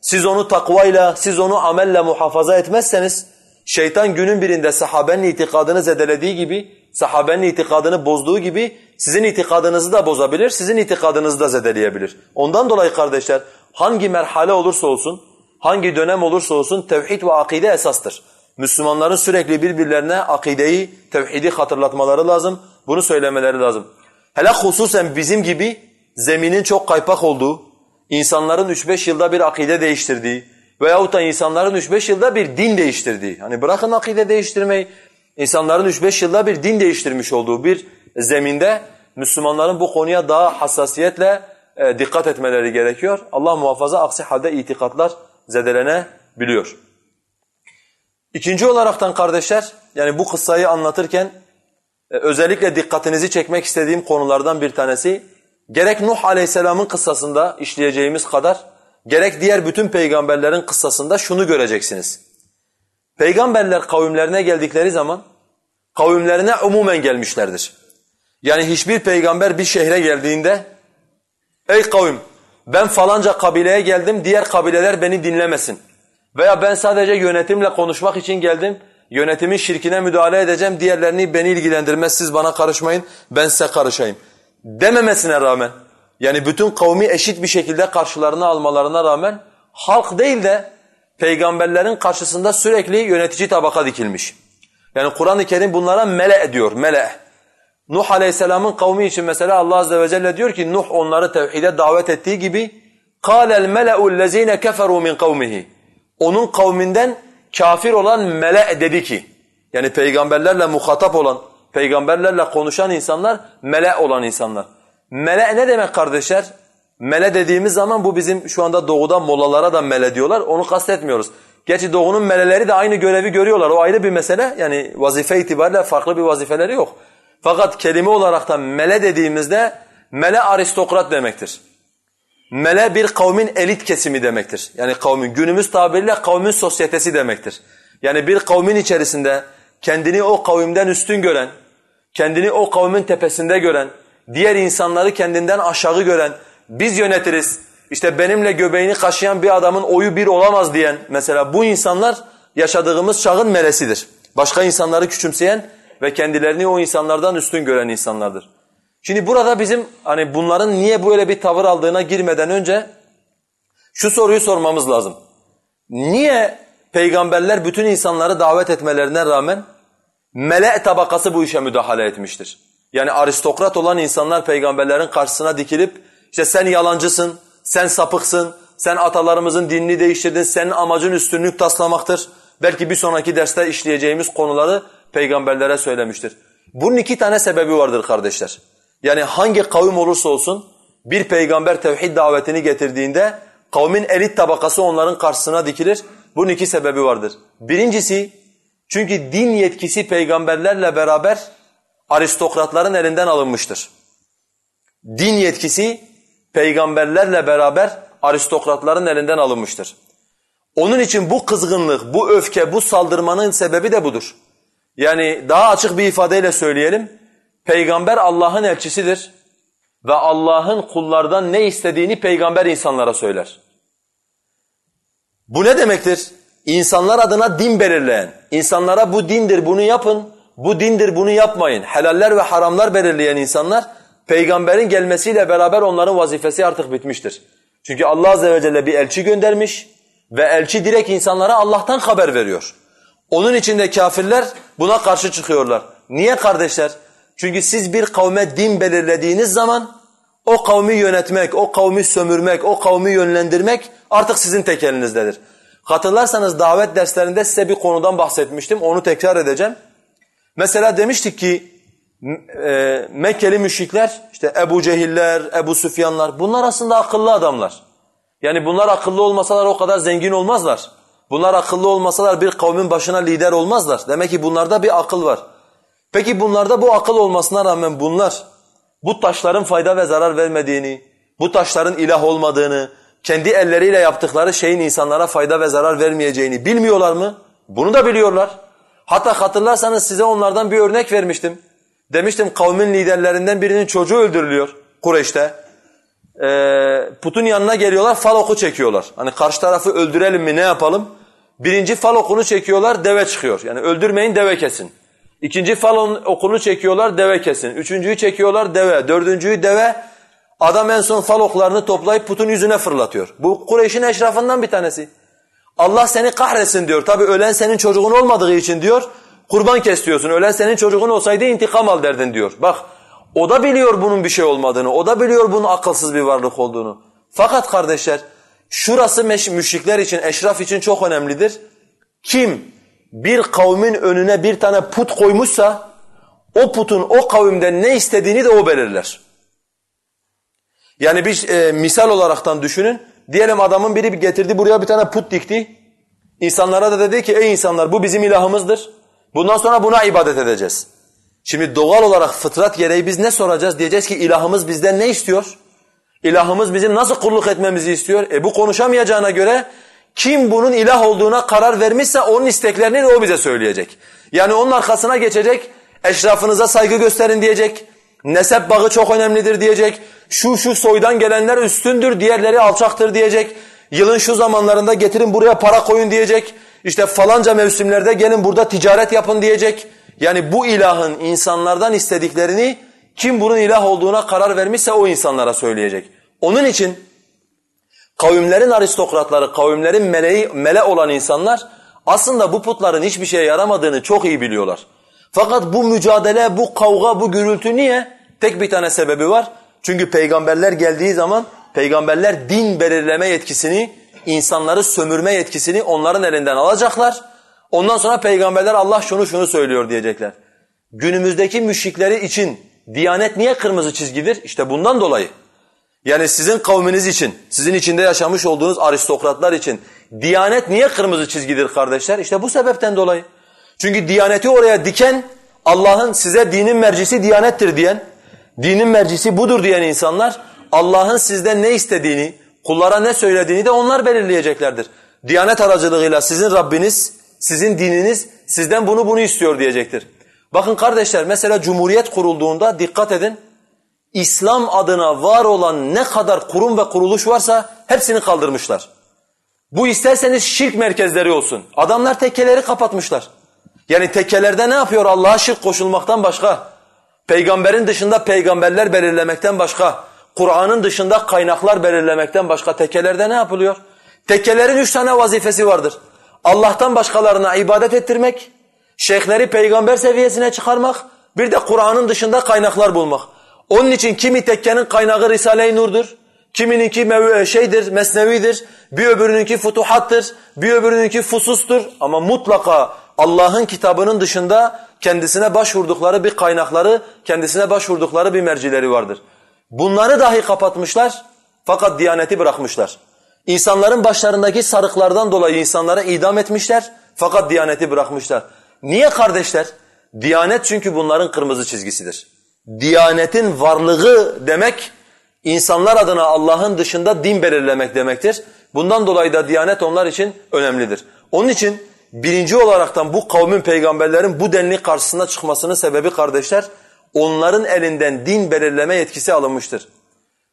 siz onu takvayla, siz onu amelle muhafaza etmezseniz şeytan günün birinde sahabenin itikadını zedelediği gibi, sahabenin itikadını bozduğu gibi sizin itikadınızı da bozabilir, sizin itikadınızı da zedeleyebilir. Ondan dolayı kardeşler hangi merhale olursa olsun, hangi dönem olursa olsun tevhid ve akide esastır. Müslümanların sürekli birbirlerine akideyi, tevhidi hatırlatmaları lazım. Bunu söylemeleri lazım. Hele hususen bizim gibi zeminin çok kaypak olduğu, insanların 3-5 yılda bir akide değiştirdiği veyahut da insanların 3-5 yılda bir din değiştirdiği, hani bırakın akide değiştirmeyi, insanların 3-5 yılda bir din değiştirmiş olduğu bir zeminde Müslümanların bu konuya daha hassasiyetle e, dikkat etmeleri gerekiyor. Allah muhafaza aksi halde itikatlar zedelenebiliyor. İkinci olaraktan kardeşler, yani bu kıssayı anlatırken e, özellikle dikkatinizi çekmek istediğim konulardan bir tanesi, gerek Nuh Aleyhisselam'ın kıssasında işleyeceğimiz kadar, gerek diğer bütün peygamberlerin kıssasında şunu göreceksiniz. Peygamberler kavimlerine geldikleri zaman, kavimlerine umumen gelmişlerdir. Yani hiçbir peygamber bir şehre geldiğinde, ey kavim ben falanca kabileye geldim, diğer kabileler beni dinlemesin. Veya ben sadece yönetimle konuşmak için geldim. Yönetimin şirkine müdahale edeceğim, diğerlerini beni ilgilendirmez, siz bana karışmayın, ben size karışayım. Dememesine rağmen, yani bütün kavmi eşit bir şekilde karşılarına almalarına rağmen, halk değil de peygamberlerin karşısında sürekli yönetici tabaka dikilmiş. Yani Kur'an-ı Kerim bunlara mele ediyor, mele. Nuh Aleyhisselam'ın kavmi için mesela Allah Azze ve Celle diyor ki Nuh onları tevhide davet ettiği gibi قَالَ الْمَلَأُ الَّذ۪ينَ كَفَرُوا مِنْ قَوْمِهِ Onun kavminden kafir olan mele dedi ki, yani peygamberlerle muhatap olan, peygamberlerle konuşan insanlar, mele olan insanlar. Mele ne demek kardeşler? Mele dediğimiz zaman bu bizim şu anda doğuda molalara da mele diyorlar, onu kastetmiyoruz. Gerçi doğunun meleleri de aynı görevi görüyorlar, o ayrı bir mesele. Yani vazife itibariyle farklı bir vazifeleri yok. Fakat kelime olarak da mele dediğimizde, mele aristokrat demektir. Mele bir kavmin elit kesimi demektir. Yani kavmin, günümüz tabiriyle kavmin sosyetesi demektir. Yani bir kavmin içerisinde kendini o kavimden üstün gören, kendini o kavmin tepesinde gören, diğer insanları kendinden aşağı gören, biz yönetiriz, işte benimle göbeğini kaşıyan bir adamın oyu bir olamaz diyen mesela bu insanlar yaşadığımız çağın melesidir. Başka insanları küçümseyen ve kendilerini o insanlardan üstün gören insanlardır. Şimdi burada bizim hani bunların niye böyle bir tavır aldığına girmeden önce şu soruyu sormamız lazım. Niye peygamberler bütün insanları davet etmelerine rağmen mele tabakası bu işe müdahale etmiştir? Yani aristokrat olan insanlar peygamberlerin karşısına dikilip işte sen yalancısın, sen sapıksın, sen atalarımızın dinini değiştirdin, senin amacın üstünlük taslamaktır. Belki bir sonraki derste işleyeceğimiz konuları peygamberlere söylemiştir. Bunun iki tane sebebi vardır kardeşler. Yani hangi kavim olursa olsun bir peygamber tevhid davetini getirdiğinde kavmin elit tabakası onların karşısına dikilir. Bunun iki sebebi vardır. Birincisi çünkü din yetkisi peygamberlerle beraber aristokratların elinden alınmıştır. Din yetkisi peygamberlerle beraber aristokratların elinden alınmıştır. Onun için bu kızgınlık, bu öfke, bu saldırmanın sebebi de budur. Yani daha açık bir ifadeyle söyleyelim. Peygamber Allah'ın elçisidir ve Allah'ın kullardan ne istediğini peygamber insanlara söyler. Bu ne demektir? İnsanlar adına din belirleyen, insanlara bu dindir bunu yapın, bu dindir bunu yapmayın, helaller ve haramlar belirleyen insanlar peygamberin gelmesiyle beraber onların vazifesi artık bitmiştir. Çünkü Allah azze ve celle bir elçi göndermiş ve elçi direkt insanlara Allah'tan haber veriyor. Onun için de kafirler buna karşı çıkıyorlar. Niye kardeşler? Çünkü siz bir kavme din belirlediğiniz zaman o kavmi yönetmek, o kavmi sömürmek, o kavmi yönlendirmek artık sizin tek elinizdedir. Hatırlarsanız davet derslerinde size bir konudan bahsetmiştim, onu tekrar edeceğim. Mesela demiştik ki e, Mekkeli müşrikler, işte Ebu Cehiller, Ebu Süfyanlar bunlar aslında akıllı adamlar. Yani bunlar akıllı olmasalar o kadar zengin olmazlar. Bunlar akıllı olmasalar bir kavmin başına lider olmazlar. Demek ki bunlarda bir akıl var. Peki bunlarda bu akıl olmasına rağmen bunlar bu taşların fayda ve zarar vermediğini, bu taşların ilah olmadığını, kendi elleriyle yaptıkları şeyin insanlara fayda ve zarar vermeyeceğini bilmiyorlar mı? Bunu da biliyorlar. Hatta hatırlarsanız size onlardan bir örnek vermiştim. Demiştim kavmin liderlerinden birinin çocuğu öldürülüyor Kureyş'te. Ee, putun yanına geliyorlar fal oku çekiyorlar. Hani karşı tarafı öldürelim mi ne yapalım? Birinci fal okunu çekiyorlar deve çıkıyor. Yani öldürmeyin deve kesin. İkinci fal okunu çekiyorlar deve kesin. Üçüncüyü çekiyorlar deve. Dördüncüyü deve. Adam en son fal oklarını toplayıp putun yüzüne fırlatıyor. Bu Kureyş'in eşrafından bir tanesi. Allah seni kahretsin diyor. Tabi ölen senin çocuğun olmadığı için diyor. Kurban kes diyorsun. Ölen senin çocuğun olsaydı intikam al derdin diyor. Bak o da biliyor bunun bir şey olmadığını. O da biliyor bunun akılsız bir varlık olduğunu. Fakat kardeşler şurası müşrikler için, eşraf için çok önemlidir. Kim bir kavmin önüne bir tane put koymuşsa o putun o kavimden ne istediğini de o belirler. Yani bir e, misal olaraktan düşünün. Diyelim adamın biri getirdi buraya bir tane put dikti. İnsanlara da dedi ki ey insanlar bu bizim ilahımızdır. Bundan sonra buna ibadet edeceğiz. Şimdi doğal olarak fıtrat gereği biz ne soracağız? Diyeceğiz ki ilahımız bizden ne istiyor? İlahımız bizim nasıl kulluk etmemizi istiyor? E bu konuşamayacağına göre kim bunun ilah olduğuna karar vermişse onun isteklerini de o bize söyleyecek. Yani onun arkasına geçecek, eşrafınıza saygı gösterin diyecek, nesep bağı çok önemlidir diyecek, şu şu soydan gelenler üstündür, diğerleri alçaktır diyecek, yılın şu zamanlarında getirin buraya para koyun diyecek, İşte falanca mevsimlerde gelin burada ticaret yapın diyecek. Yani bu ilahın insanlardan istediklerini kim bunun ilah olduğuna karar vermişse o insanlara söyleyecek. Onun için kavimlerin aristokratları, kavimlerin meleği, mele olan insanlar aslında bu putların hiçbir şeye yaramadığını çok iyi biliyorlar. Fakat bu mücadele, bu kavga, bu gürültü niye? Tek bir tane sebebi var. Çünkü peygamberler geldiği zaman peygamberler din belirleme yetkisini, insanları sömürme yetkisini onların elinden alacaklar. Ondan sonra peygamberler Allah şunu şunu söylüyor diyecekler. Günümüzdeki müşrikleri için Diyanet niye kırmızı çizgidir? İşte bundan dolayı. Yani sizin kavminiz için, sizin içinde yaşamış olduğunuz aristokratlar için Diyanet niye kırmızı çizgidir kardeşler? İşte bu sebepten dolayı. Çünkü Diyaneti oraya diken Allah'ın size dinin mercisi Diyanettir diyen, dinin mercisi budur diyen insanlar Allah'ın sizden ne istediğini, kullara ne söylediğini de onlar belirleyeceklerdir. Diyanet aracılığıyla sizin Rabbiniz, sizin dininiz sizden bunu bunu istiyor diyecektir. Bakın kardeşler mesela Cumhuriyet kurulduğunda dikkat edin. İslam adına var olan ne kadar kurum ve kuruluş varsa hepsini kaldırmışlar. Bu isterseniz şirk merkezleri olsun. Adamlar tekkeleri kapatmışlar. Yani tekkelerde ne yapıyor Allah'a şirk koşulmaktan başka? Peygamberin dışında peygamberler belirlemekten başka? Kur'an'ın dışında kaynaklar belirlemekten başka tekkelerde ne yapılıyor? Tekkelerin üç tane vazifesi vardır. Allah'tan başkalarına ibadet ettirmek, şeyhleri peygamber seviyesine çıkarmak, bir de Kur'an'ın dışında kaynaklar bulmak. Onun için kimi tekkenin kaynağı Risale-i Nur'dur, kimininki şeydir, mesnevidir, bir öbürününki futuhattır, bir öbürününki fusustur ama mutlaka Allah'ın kitabının dışında kendisine başvurdukları bir kaynakları, kendisine başvurdukları bir mercileri vardır. Bunları dahi kapatmışlar fakat diyaneti bırakmışlar. İnsanların başlarındaki sarıklardan dolayı insanları idam etmişler fakat diyaneti bırakmışlar. Niye kardeşler? Diyanet çünkü bunların kırmızı çizgisidir. Diyanetin varlığı demek insanlar adına Allah'ın dışında din belirlemek demektir. Bundan dolayı da diyanet onlar için önemlidir. Onun için birinci olaraktan bu kavmin peygamberlerin bu denli karşısına çıkmasının sebebi kardeşler onların elinden din belirleme yetkisi alınmıştır.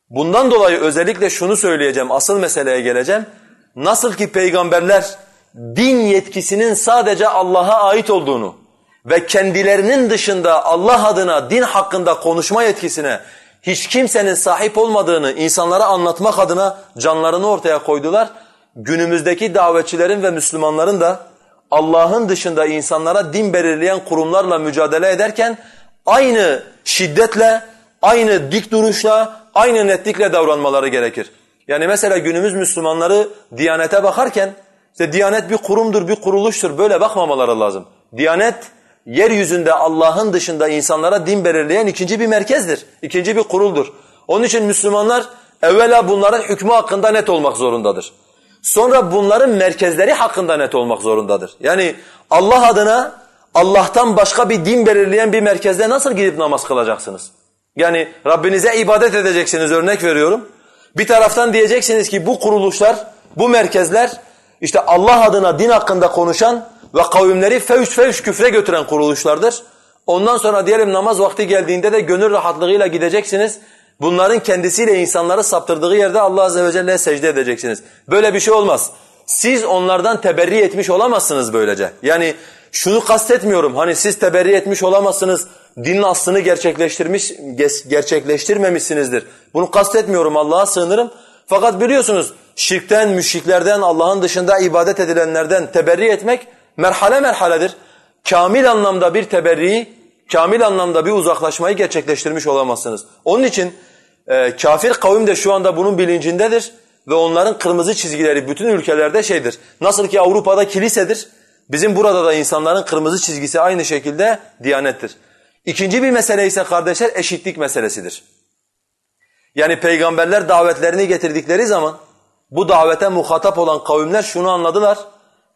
Bundan dolayı özellikle şunu söyleyeceğim, asıl meseleye geleceğim. Nasıl ki peygamberler din yetkisinin sadece Allah'a ait olduğunu ve kendilerinin dışında Allah adına din hakkında konuşma yetkisine hiç kimsenin sahip olmadığını insanlara anlatmak adına canlarını ortaya koydular. Günümüzdeki davetçilerin ve Müslümanların da Allah'ın dışında insanlara din belirleyen kurumlarla mücadele ederken aynı şiddetle, aynı dik duruşla, aynı netlikle davranmaları gerekir. Yani mesela günümüz Müslümanları Diyanete bakarken işte Diyanet bir kurumdur, bir kuruluştur. Böyle bakmamaları lazım. Diyanet yeryüzünde Allah'ın dışında insanlara din belirleyen ikinci bir merkezdir. ikinci bir kuruldur. Onun için Müslümanlar evvela bunların hükmü hakkında net olmak zorundadır. Sonra bunların merkezleri hakkında net olmak zorundadır. Yani Allah adına Allah'tan başka bir din belirleyen bir merkezde nasıl gidip namaz kılacaksınız? Yani Rabbinize ibadet edeceksiniz örnek veriyorum. Bir taraftan diyeceksiniz ki bu kuruluşlar, bu merkezler işte Allah adına din hakkında konuşan ve kavimleri fevş fevş küfre götüren kuruluşlardır. Ondan sonra diyelim namaz vakti geldiğinde de gönül rahatlığıyla gideceksiniz. Bunların kendisiyle insanları saptırdığı yerde Allah Azze ve Celle'ye secde edeceksiniz. Böyle bir şey olmaz. Siz onlardan teberri etmiş olamazsınız böylece. Yani şunu kastetmiyorum hani siz teberri etmiş olamazsınız, dinin aslını gerçekleştirmiş, gerçekleştirmemişsinizdir. Bunu kastetmiyorum Allah'a sığınırım. Fakat biliyorsunuz şirkten, müşriklerden, Allah'ın dışında ibadet edilenlerden teberri etmek merhale merhaledir. Kamil anlamda bir teberriyi, kamil anlamda bir uzaklaşmayı gerçekleştirmiş olamazsınız. Onun için e, kafir kavim de şu anda bunun bilincindedir ve onların kırmızı çizgileri bütün ülkelerde şeydir. Nasıl ki Avrupa'da kilisedir, bizim burada da insanların kırmızı çizgisi aynı şekilde diyanettir. İkinci bir mesele ise kardeşler eşitlik meselesidir. Yani peygamberler davetlerini getirdikleri zaman bu davete muhatap olan kavimler şunu anladılar.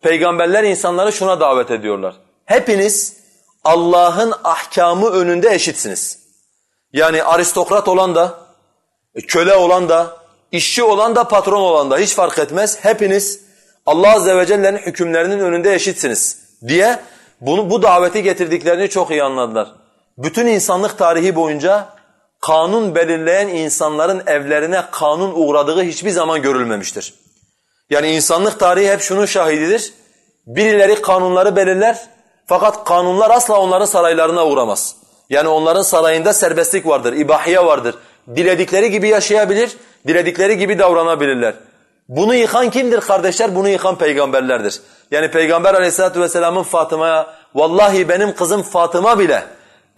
Peygamberler insanları şuna davet ediyorlar. Hepiniz Allah'ın ahkamı önünde eşitsiniz. Yani aristokrat olan da, köle olan da, işçi olan da, patron olan da hiç fark etmez. Hepiniz Allah Azze ve Celle'nin hükümlerinin önünde eşitsiniz diye bunu, bu daveti getirdiklerini çok iyi anladılar. Bütün insanlık tarihi boyunca kanun belirleyen insanların evlerine kanun uğradığı hiçbir zaman görülmemiştir. Yani insanlık tarihi hep şunun şahididir. Birileri kanunları belirler fakat kanunlar asla onların saraylarına uğramaz. Yani onların sarayında serbestlik vardır, ibahiye vardır. Diledikleri gibi yaşayabilir, diledikleri gibi davranabilirler. Bunu yıkan kimdir kardeşler? Bunu yıkan peygamberlerdir. Yani Peygamber aleyhissalatu vesselamın Fatıma'ya vallahi benim kızım Fatıma bile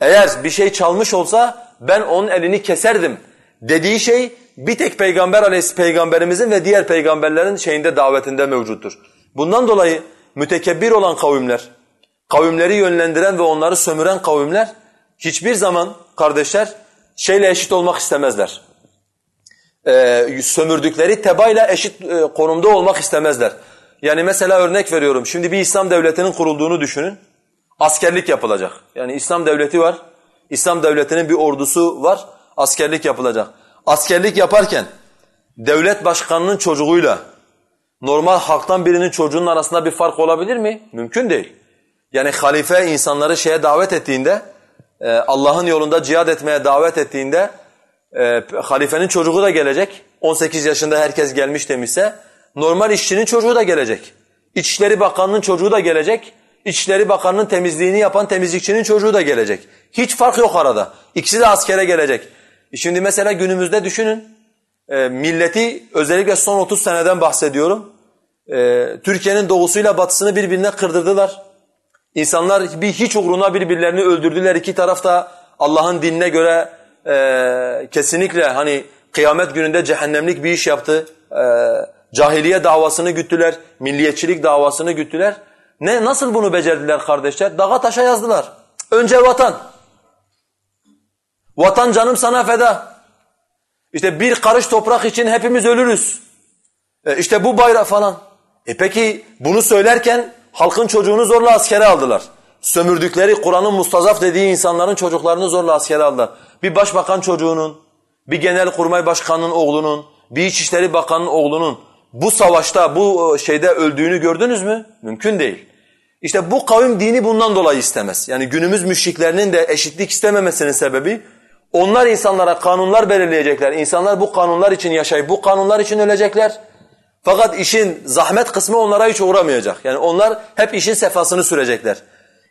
eğer bir şey çalmış olsa ben onun elini keserdim dediği şey bir tek peygamber aleyhis peygamberimizin ve diğer peygamberlerin şeyinde davetinde mevcuttur. Bundan dolayı mütekebbir olan kavimler, kavimleri yönlendiren ve onları sömüren kavimler hiçbir zaman kardeşler şeyle eşit olmak istemezler. Ee, sömürdükleri tebayla eşit e, konumda olmak istemezler. Yani mesela örnek veriyorum. Şimdi bir İslam devletinin kurulduğunu düşünün. Askerlik yapılacak. Yani İslam devleti var. İslam devletinin bir ordusu var. Askerlik yapılacak. Askerlik yaparken devlet başkanının çocuğuyla normal halktan birinin çocuğunun arasında bir fark olabilir mi? Mümkün değil. Yani halife insanları şeye davet ettiğinde, e, Allah'ın yolunda cihad etmeye davet ettiğinde e, halifenin çocuğu da gelecek. 18 yaşında herkes gelmiş demişse normal işçinin çocuğu da gelecek. İçişleri Bakanı'nın çocuğu da gelecek. İçişleri Bakanı'nın temizliğini yapan temizlikçinin çocuğu da gelecek. Hiç fark yok arada. İkisi de askere gelecek. E şimdi mesela günümüzde düşünün. E, milleti özellikle son 30 seneden bahsediyorum. E, Türkiye'nin doğusuyla batısını birbirine kırdırdılar. İnsanlar bir hiç uğruna birbirlerini öldürdüler. İki taraf da Allah'ın dinine göre e, kesinlikle hani kıyamet gününde cehennemlik bir iş yaptı. E, cahiliye davasını güttüler, milliyetçilik davasını güttüler. Ne nasıl bunu becerdiler kardeşler? Dağa taşa yazdılar. Önce vatan. Vatan canım sana feda. İşte bir karış toprak için hepimiz ölürüz. E işte bu bayrak falan. E peki bunu söylerken halkın çocuğunu zorla askere aldılar. Sömürdükleri Kur'an'ın mustazaf dediği insanların çocuklarını zorla askere aldılar. Bir başbakan çocuğunun, bir genel kurmay başkanının oğlunun, bir İçişleri Bakanı'nın oğlunun bu savaşta, bu e, şeyde öldüğünü gördünüz mü? Mümkün değil. İşte bu kavim dini bundan dolayı istemez. Yani günümüz müşriklerinin de eşitlik istememesinin sebebi onlar insanlara kanunlar belirleyecekler. İnsanlar bu kanunlar için yaşayıp bu kanunlar için ölecekler. Fakat işin zahmet kısmı onlara hiç uğramayacak. Yani onlar hep işin sefasını sürecekler.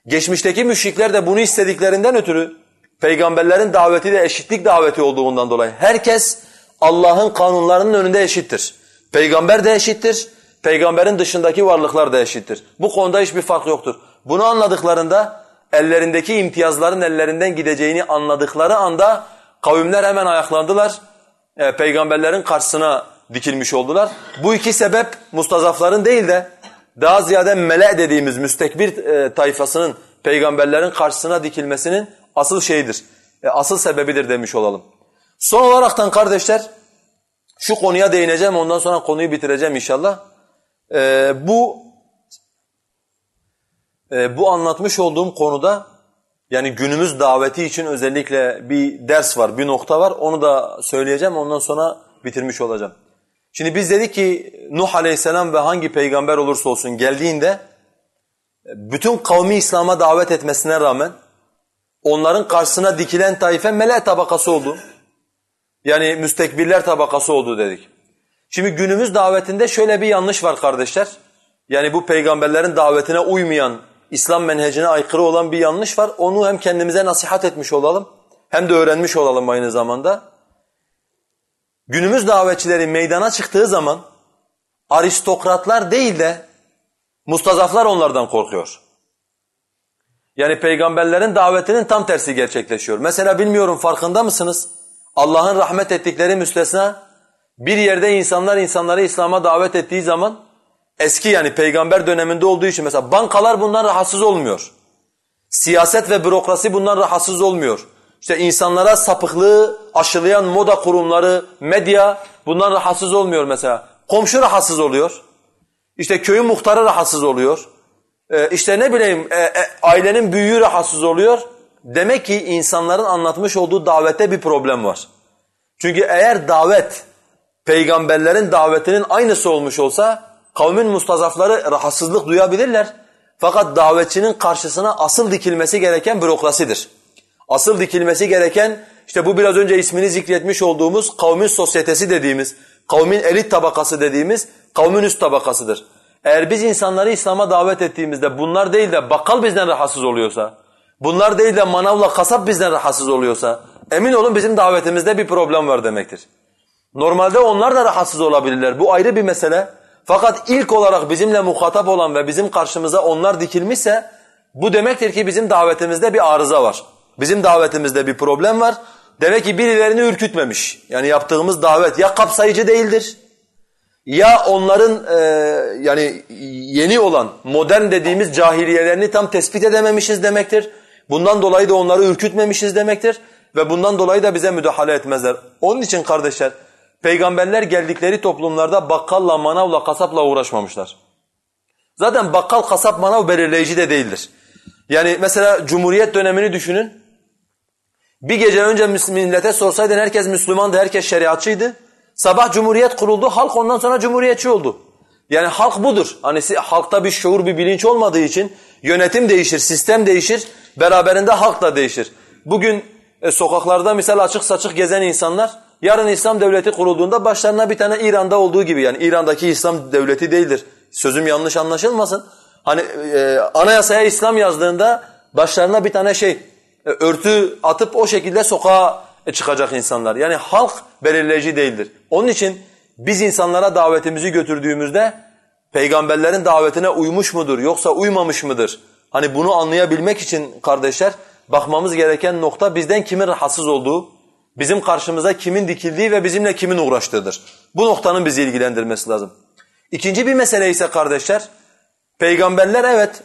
Geçmişteki müşrikler de bunu istediklerinden ötürü peygamberlerin daveti de eşitlik daveti olduğundan dolayı herkes Allah'ın kanunlarının önünde eşittir. Peygamber de eşittir, peygamberin dışındaki varlıklar da eşittir. Bu konuda hiçbir fark yoktur. Bunu anladıklarında ellerindeki imtiyazların ellerinden gideceğini anladıkları anda kavimler hemen ayaklandılar. E, peygamberlerin karşısına dikilmiş oldular. Bu iki sebep mustazafların değil de daha ziyade mele dediğimiz müstekbir e, tayfasının peygamberlerin karşısına dikilmesinin asıl şeyidir. E, asıl sebebidir demiş olalım. Son olaraktan kardeşler şu konuya değineceğim ondan sonra konuyu bitireceğim inşallah. E, bu e, bu anlatmış olduğum konuda yani günümüz daveti için özellikle bir ders var, bir nokta var. Onu da söyleyeceğim ondan sonra bitirmiş olacağım. Şimdi biz dedik ki Nuh Aleyhisselam ve hangi peygamber olursa olsun geldiğinde bütün kavmi İslam'a davet etmesine rağmen onların karşısına dikilen taife mele tabakası oldu. Yani müstekbirler tabakası oldu dedik. Şimdi günümüz davetinde şöyle bir yanlış var kardeşler. Yani bu peygamberlerin davetine uymayan, İslam menhecine aykırı olan bir yanlış var. Onu hem kendimize nasihat etmiş olalım hem de öğrenmiş olalım aynı zamanda. Günümüz davetçileri meydana çıktığı zaman aristokratlar değil de mustazaflar onlardan korkuyor. Yani peygamberlerin davetinin tam tersi gerçekleşiyor. Mesela bilmiyorum farkında mısınız? Allah'ın rahmet ettikleri müstesna bir yerde insanlar insanları İslam'a davet ettiği zaman eski yani peygamber döneminde olduğu için mesela bankalar bundan rahatsız olmuyor. Siyaset ve bürokrasi bundan rahatsız olmuyor. İşte insanlara sapıklığı aşılayan moda kurumları, medya bundan rahatsız olmuyor mesela. Komşu rahatsız oluyor. İşte köyün muhtarı rahatsız oluyor. Ee, işte ne bileyim e, e, ailenin büyüğü rahatsız oluyor. Demek ki insanların anlatmış olduğu davette bir problem var. Çünkü eğer davet peygamberlerin davetinin aynısı olmuş olsa kavmin mustazafları rahatsızlık duyabilirler. Fakat davetçinin karşısına asıl dikilmesi gereken bürokrasidir. Asıl dikilmesi gereken işte bu biraz önce ismini zikretmiş olduğumuz kavmin sosyetesi dediğimiz, kavmin elit tabakası dediğimiz kavmin üst tabakasıdır. Eğer biz insanları İslam'a davet ettiğimizde bunlar değil de bakkal bizden rahatsız oluyorsa, bunlar değil de manavla kasap bizden rahatsız oluyorsa, emin olun bizim davetimizde bir problem var demektir. Normalde onlar da rahatsız olabilirler. Bu ayrı bir mesele. Fakat ilk olarak bizimle muhatap olan ve bizim karşımıza onlar dikilmişse bu demektir ki bizim davetimizde bir arıza var. Bizim davetimizde bir problem var. Demek ki birilerini ürkütmemiş. Yani yaptığımız davet ya kapsayıcı değildir ya onların e, yani yeni olan modern dediğimiz cahiliyelerini tam tespit edememişiz demektir. Bundan dolayı da onları ürkütmemişiz demektir ve bundan dolayı da bize müdahale etmezler. Onun için kardeşler peygamberler geldikleri toplumlarda bakkalla, manavla, kasapla uğraşmamışlar. Zaten bakkal, kasap, manav belirleyici de değildir. Yani mesela Cumhuriyet dönemini düşünün. Bir gece önce millete sorsaydın herkes Müslümandı, herkes şeriatçıydı. Sabah cumhuriyet kuruldu, halk ondan sonra cumhuriyetçi oldu. Yani halk budur. Hani halkta bir şuur, bir bilinç olmadığı için yönetim değişir, sistem değişir, beraberinde halk da değişir. Bugün e, sokaklarda misal açık saçık gezen insanlar, yarın İslam devleti kurulduğunda başlarına bir tane İran'da olduğu gibi yani İran'daki İslam devleti değildir. Sözüm yanlış anlaşılmasın. Hani e, anayasaya İslam yazdığında başlarına bir tane şey, e, örtü atıp o şekilde sokağa çıkacak insanlar. Yani halk belirleyici değildir. Onun için biz insanlara davetimizi götürdüğümüzde peygamberlerin davetine uymuş mudur yoksa uymamış mıdır? Hani bunu anlayabilmek için kardeşler bakmamız gereken nokta bizden kimin rahatsız olduğu, bizim karşımıza kimin dikildiği ve bizimle kimin uğraştığıdır. Bu noktanın bizi ilgilendirmesi lazım. İkinci bir mesele ise kardeşler, peygamberler evet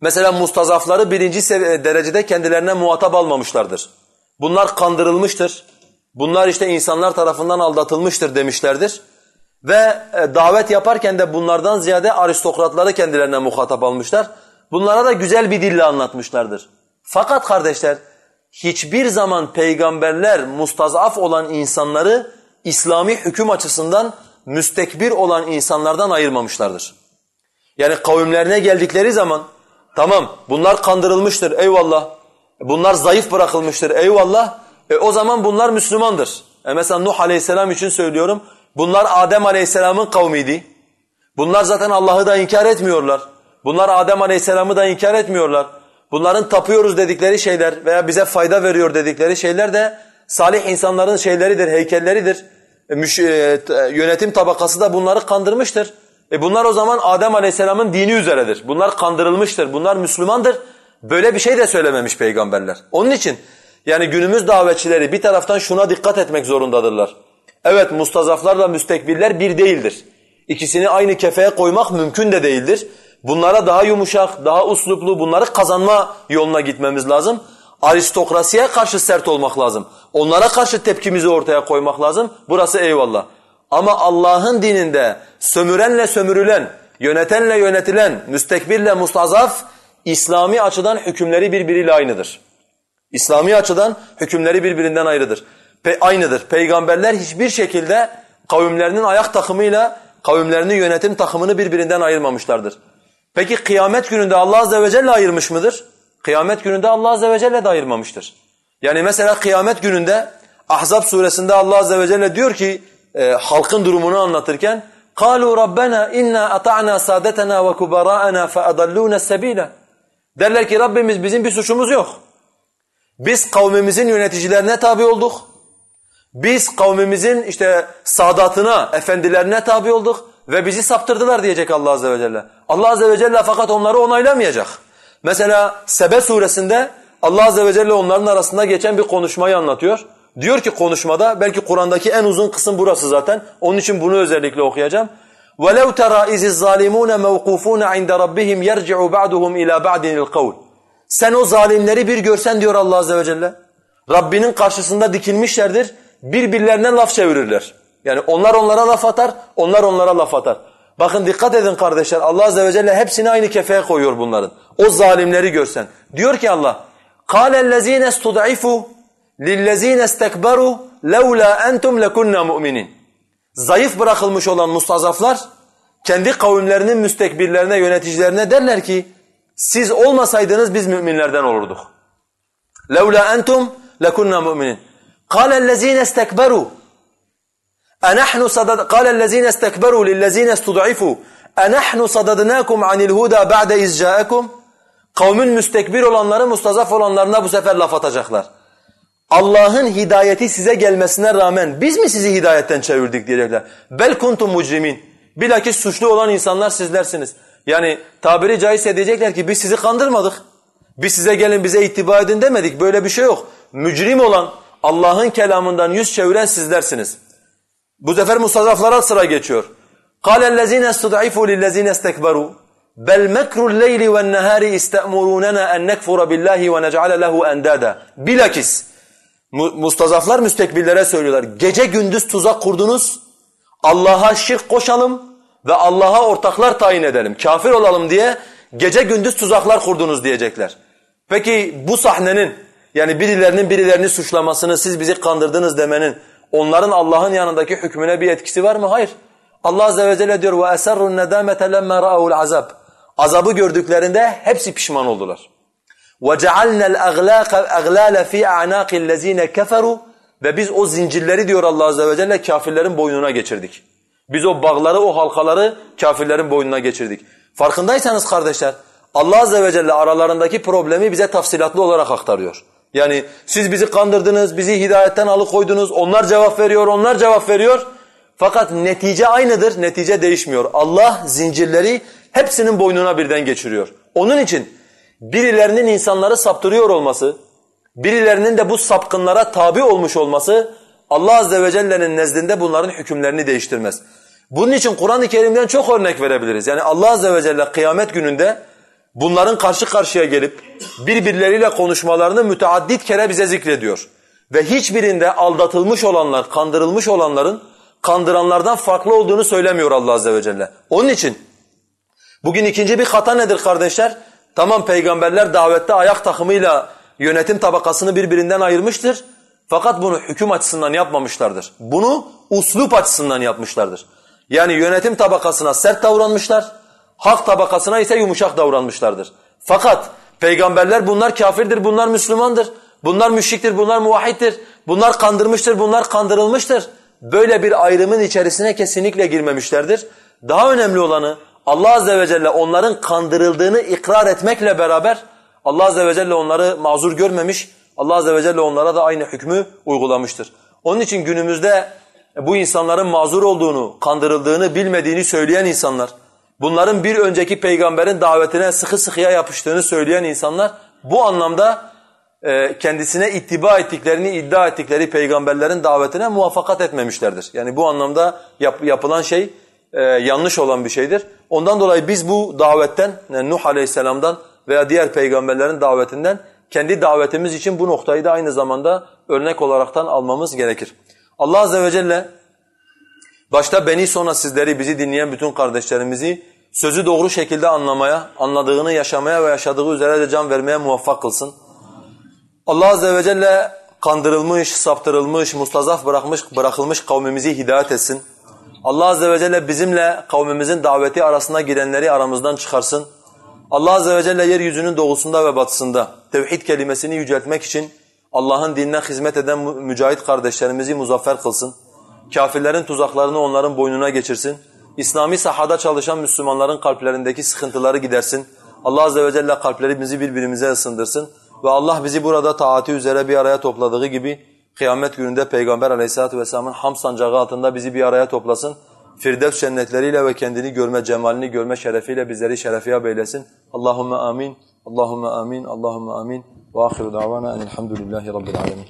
mesela mustazafları birinci derecede kendilerine muhatap almamışlardır. Bunlar kandırılmıştır. Bunlar işte insanlar tarafından aldatılmıştır demişlerdir. Ve e, davet yaparken de bunlardan ziyade aristokratları kendilerine muhatap almışlar. Bunlara da güzel bir dille anlatmışlardır. Fakat kardeşler hiçbir zaman peygamberler mustazaf olan insanları İslami hüküm açısından müstekbir olan insanlardan ayırmamışlardır. Yani kavimlerine geldikleri zaman tamam bunlar kandırılmıştır eyvallah Bunlar zayıf bırakılmıştır eyvallah. E o zaman bunlar Müslümandır. E mesela Nuh aleyhisselam için söylüyorum. Bunlar Adem aleyhisselamın kavmiydi. Bunlar zaten Allah'ı da inkar etmiyorlar. Bunlar Adem aleyhisselamı da inkar etmiyorlar. Bunların tapıyoruz dedikleri şeyler veya bize fayda veriyor dedikleri şeyler de salih insanların şeyleridir, heykelleridir. E, e, yönetim tabakası da bunları kandırmıştır. E bunlar o zaman Adem aleyhisselamın dini üzeredir. Bunlar kandırılmıştır, bunlar Müslümandır. Böyle bir şey de söylememiş peygamberler. Onun için yani günümüz davetçileri bir taraftan şuna dikkat etmek zorundadırlar. Evet mustazaflarla müstekbirler bir değildir. İkisini aynı kefeye koymak mümkün de değildir. Bunlara daha yumuşak, daha usluplu bunları kazanma yoluna gitmemiz lazım. Aristokrasiye karşı sert olmak lazım. Onlara karşı tepkimizi ortaya koymak lazım. Burası eyvallah. Ama Allah'ın dininde sömürenle sömürülen, yönetenle yönetilen, müstekbirle mustazaf İslami açıdan hükümleri birbiriyle aynıdır. İslami açıdan hükümleri birbirinden ayrıdır. Pe aynıdır. Peygamberler hiçbir şekilde kavimlerinin ayak takımıyla kavimlerinin yönetim takımını birbirinden ayırmamışlardır. Peki kıyamet gününde Allah azze ve celle ayırmış mıdır? Kıyamet gününde Allah azze ve celle de ayırmamıştır. Yani mesela kıyamet gününde Ahzab suresinde Allah azze ve celle diyor ki e, halkın durumunu anlatırken قَالُوا رَبَّنَا اِنَّا أَطَعْنَا سَادَتَنَا وَكُبَرَاءَنَا فَأَضَلُّونَ السَّب۪يلَ Derler ki Rabbimiz bizim bir suçumuz yok. Biz kavmimizin yöneticilerine tabi olduk. Biz kavmimizin işte sadatına, efendilerine tabi olduk ve bizi saptırdılar diyecek Allah Azze ve Celle. Allah Azze ve Celle fakat onları onaylamayacak. Mesela Sebe suresinde Allah Azze ve Celle onların arasında geçen bir konuşmayı anlatıyor. Diyor ki konuşmada, belki Kur'an'daki en uzun kısım burası zaten. Onun için bunu özellikle okuyacağım. وَلَوْ تَرَى اِذِ الظَّالِمُونَ مَوْقُوفُونَ عِنْدَ رَبِّهِمْ يَرْجِعُ بَعْدُهُمْ اِلَى بَعْدٍ الْقَوْلِ Sen o zalimleri bir görsen diyor Allah Azze ve Celle. Rabbinin karşısında dikilmişlerdir, birbirlerine laf çevirirler. Yani onlar onlara laf atar, onlar onlara laf atar. Bakın dikkat edin kardeşler, Allah Azze ve Celle hepsini aynı kefeye koyuyor bunların. O zalimleri görsen. Diyor ki Allah, قَالَ الَّذ۪ينَ اسْتُضْعِفُوا لِلَّذ۪ينَ اسْتَكْبَرُوا لَوْلَا أَنْتُمْ لَكُنَّا مُؤْمِنِينَ zayıf bırakılmış olan mustazaflar kendi kavimlerinin müstekbirlerine, yöneticilerine derler ki siz olmasaydınız biz müminlerden olurduk. لَوْلَا أَنْتُمْ لَكُنَّا مُؤْمِنِينَ قَالَ الَّذ۪ينَ اسْتَكْبَرُوا أَنَحْنُ صَدَدْ قَالَ الَّذ۪ينَ اسْتَكْبَرُوا لِلَّذ۪ينَ اسْتُضْعِفُوا اَنَحْنُ صَدَدْنَاكُمْ عَنِ الْهُدَى بَعْدَ اِذْ جَاءَكُمْ Kavmin müstekbir olanları, mustazaf olanlarına bu sefer laf atacaklar. Allah'ın hidayeti size gelmesine rağmen biz mi sizi hidayetten çevirdik diyecekler. Bel kuntum mucrimin. Bilakis suçlu olan insanlar sizlersiniz. Yani tabiri caizse diyecekler ki biz sizi kandırmadık. Biz size gelin bize ittiba edin demedik. Böyle bir şey yok. Mücrim olan Allah'ın kelamından yüz çeviren sizlersiniz. Bu sefer mustazaflara sıra geçiyor. قال الذين استضعفوا للذين استكبروا بل مكر الليل والنهار استأمروننا أن نكفر بالله ونجعل له أندادا Bilakis mustazaflar müstekbirlere söylüyorlar. Gece gündüz tuzak kurdunuz. Allah'a şirk koşalım ve Allah'a ortaklar tayin edelim. Kafir olalım diye gece gündüz tuzaklar kurdunuz diyecekler. Peki bu sahnenin yani birilerinin birilerini suçlamasını siz bizi kandırdınız demenin onların Allah'ın yanındaki hükmüne bir etkisi var mı? Hayır. Allah azze ve celle diyor ve esrrun nedamete lemma ra'ul azab. Azabı gördüklerinde hepsi pişman oldular. وَجَعَلْنَا الْاَغْلَالَ ف۪ي اَعْنَاقِ الَّذ۪ينَ كَفَرُوا Ve biz o zincirleri diyor Allah azze ve celle kafirlerin boynuna geçirdik. Biz o bağları, o halkaları kafirlerin boynuna geçirdik. Farkındaysanız kardeşler, Allah azze ve celle aralarındaki problemi bize tafsilatlı olarak aktarıyor. Yani siz bizi kandırdınız, bizi hidayetten alıkoydunuz, onlar cevap veriyor, onlar cevap veriyor. Fakat netice aynıdır, netice değişmiyor. Allah zincirleri hepsinin boynuna birden geçiriyor. Onun için birilerinin insanları saptırıyor olması, birilerinin de bu sapkınlara tabi olmuş olması Allah azze ve celle'nin nezdinde bunların hükümlerini değiştirmez. Bunun için Kur'an-ı Kerim'den çok örnek verebiliriz. Yani Allah azze ve celle kıyamet gününde bunların karşı karşıya gelip birbirleriyle konuşmalarını müteaddit kere bize zikrediyor. Ve hiçbirinde aldatılmış olanlar, kandırılmış olanların kandıranlardan farklı olduğunu söylemiyor Allah azze ve celle. Onun için bugün ikinci bir hata nedir kardeşler? Tamam peygamberler davette ayak takımıyla yönetim tabakasını birbirinden ayırmıştır. Fakat bunu hüküm açısından yapmamışlardır. Bunu uslup açısından yapmışlardır. Yani yönetim tabakasına sert davranmışlar, halk tabakasına ise yumuşak davranmışlardır. Fakat peygamberler bunlar kafirdir, bunlar Müslümandır, bunlar müşriktir, bunlar muvahhiddir, bunlar kandırmıştır, bunlar kandırılmıştır. Böyle bir ayrımın içerisine kesinlikle girmemişlerdir. Daha önemli olanı Allah azze ve celle onların kandırıldığını ikrar etmekle beraber Allah azze ve celle onları mazur görmemiş, Allah azze ve celle onlara da aynı hükmü uygulamıştır. Onun için günümüzde bu insanların mazur olduğunu, kandırıldığını bilmediğini söyleyen insanlar, bunların bir önceki peygamberin davetine sıkı sıkıya yapıştığını söyleyen insanlar bu anlamda e, kendisine ittiba ettiklerini iddia ettikleri peygamberlerin davetine muvaffakat etmemişlerdir. Yani bu anlamda yap, yapılan şey e, yanlış olan bir şeydir. Ondan dolayı biz bu davetten, yani Nuh Aleyhisselam'dan veya diğer peygamberlerin davetinden kendi davetimiz için bu noktayı da aynı zamanda örnek olaraktan almamız gerekir. Allah Azze ve Celle başta beni sonra sizleri, bizi dinleyen bütün kardeşlerimizi sözü doğru şekilde anlamaya, anladığını yaşamaya ve yaşadığı üzere de can vermeye muvaffak kılsın. Allah Azze ve Celle kandırılmış, saptırılmış, mustazaf bırakmış, bırakılmış kavmimizi hidayet etsin. Allah Azze ve Celle bizimle kavmimizin daveti arasına girenleri aramızdan çıkarsın. Allah Azze ve Celle yeryüzünün doğusunda ve batısında tevhid kelimesini yüceltmek için Allah'ın dinine hizmet eden mücahit kardeşlerimizi muzaffer kılsın. Kafirlerin tuzaklarını onların boynuna geçirsin. İslami sahada çalışan Müslümanların kalplerindeki sıkıntıları gidersin. Allah Azze ve Celle kalplerimizi birbirimize ısındırsın. Ve Allah bizi burada taati üzere bir araya topladığı gibi kıyamet gününde Peygamber aleyhissalatu vesselamın ham sancağı altında bizi bir araya toplasın. Firdevs cennetleriyle ve kendini görme, cemalini görme şerefiyle bizleri şerefiye beylesin. Allahumme amin, Allahumme amin, Allahumme amin. Ve ahiru davana enelhamdülillahi rabbil alemin.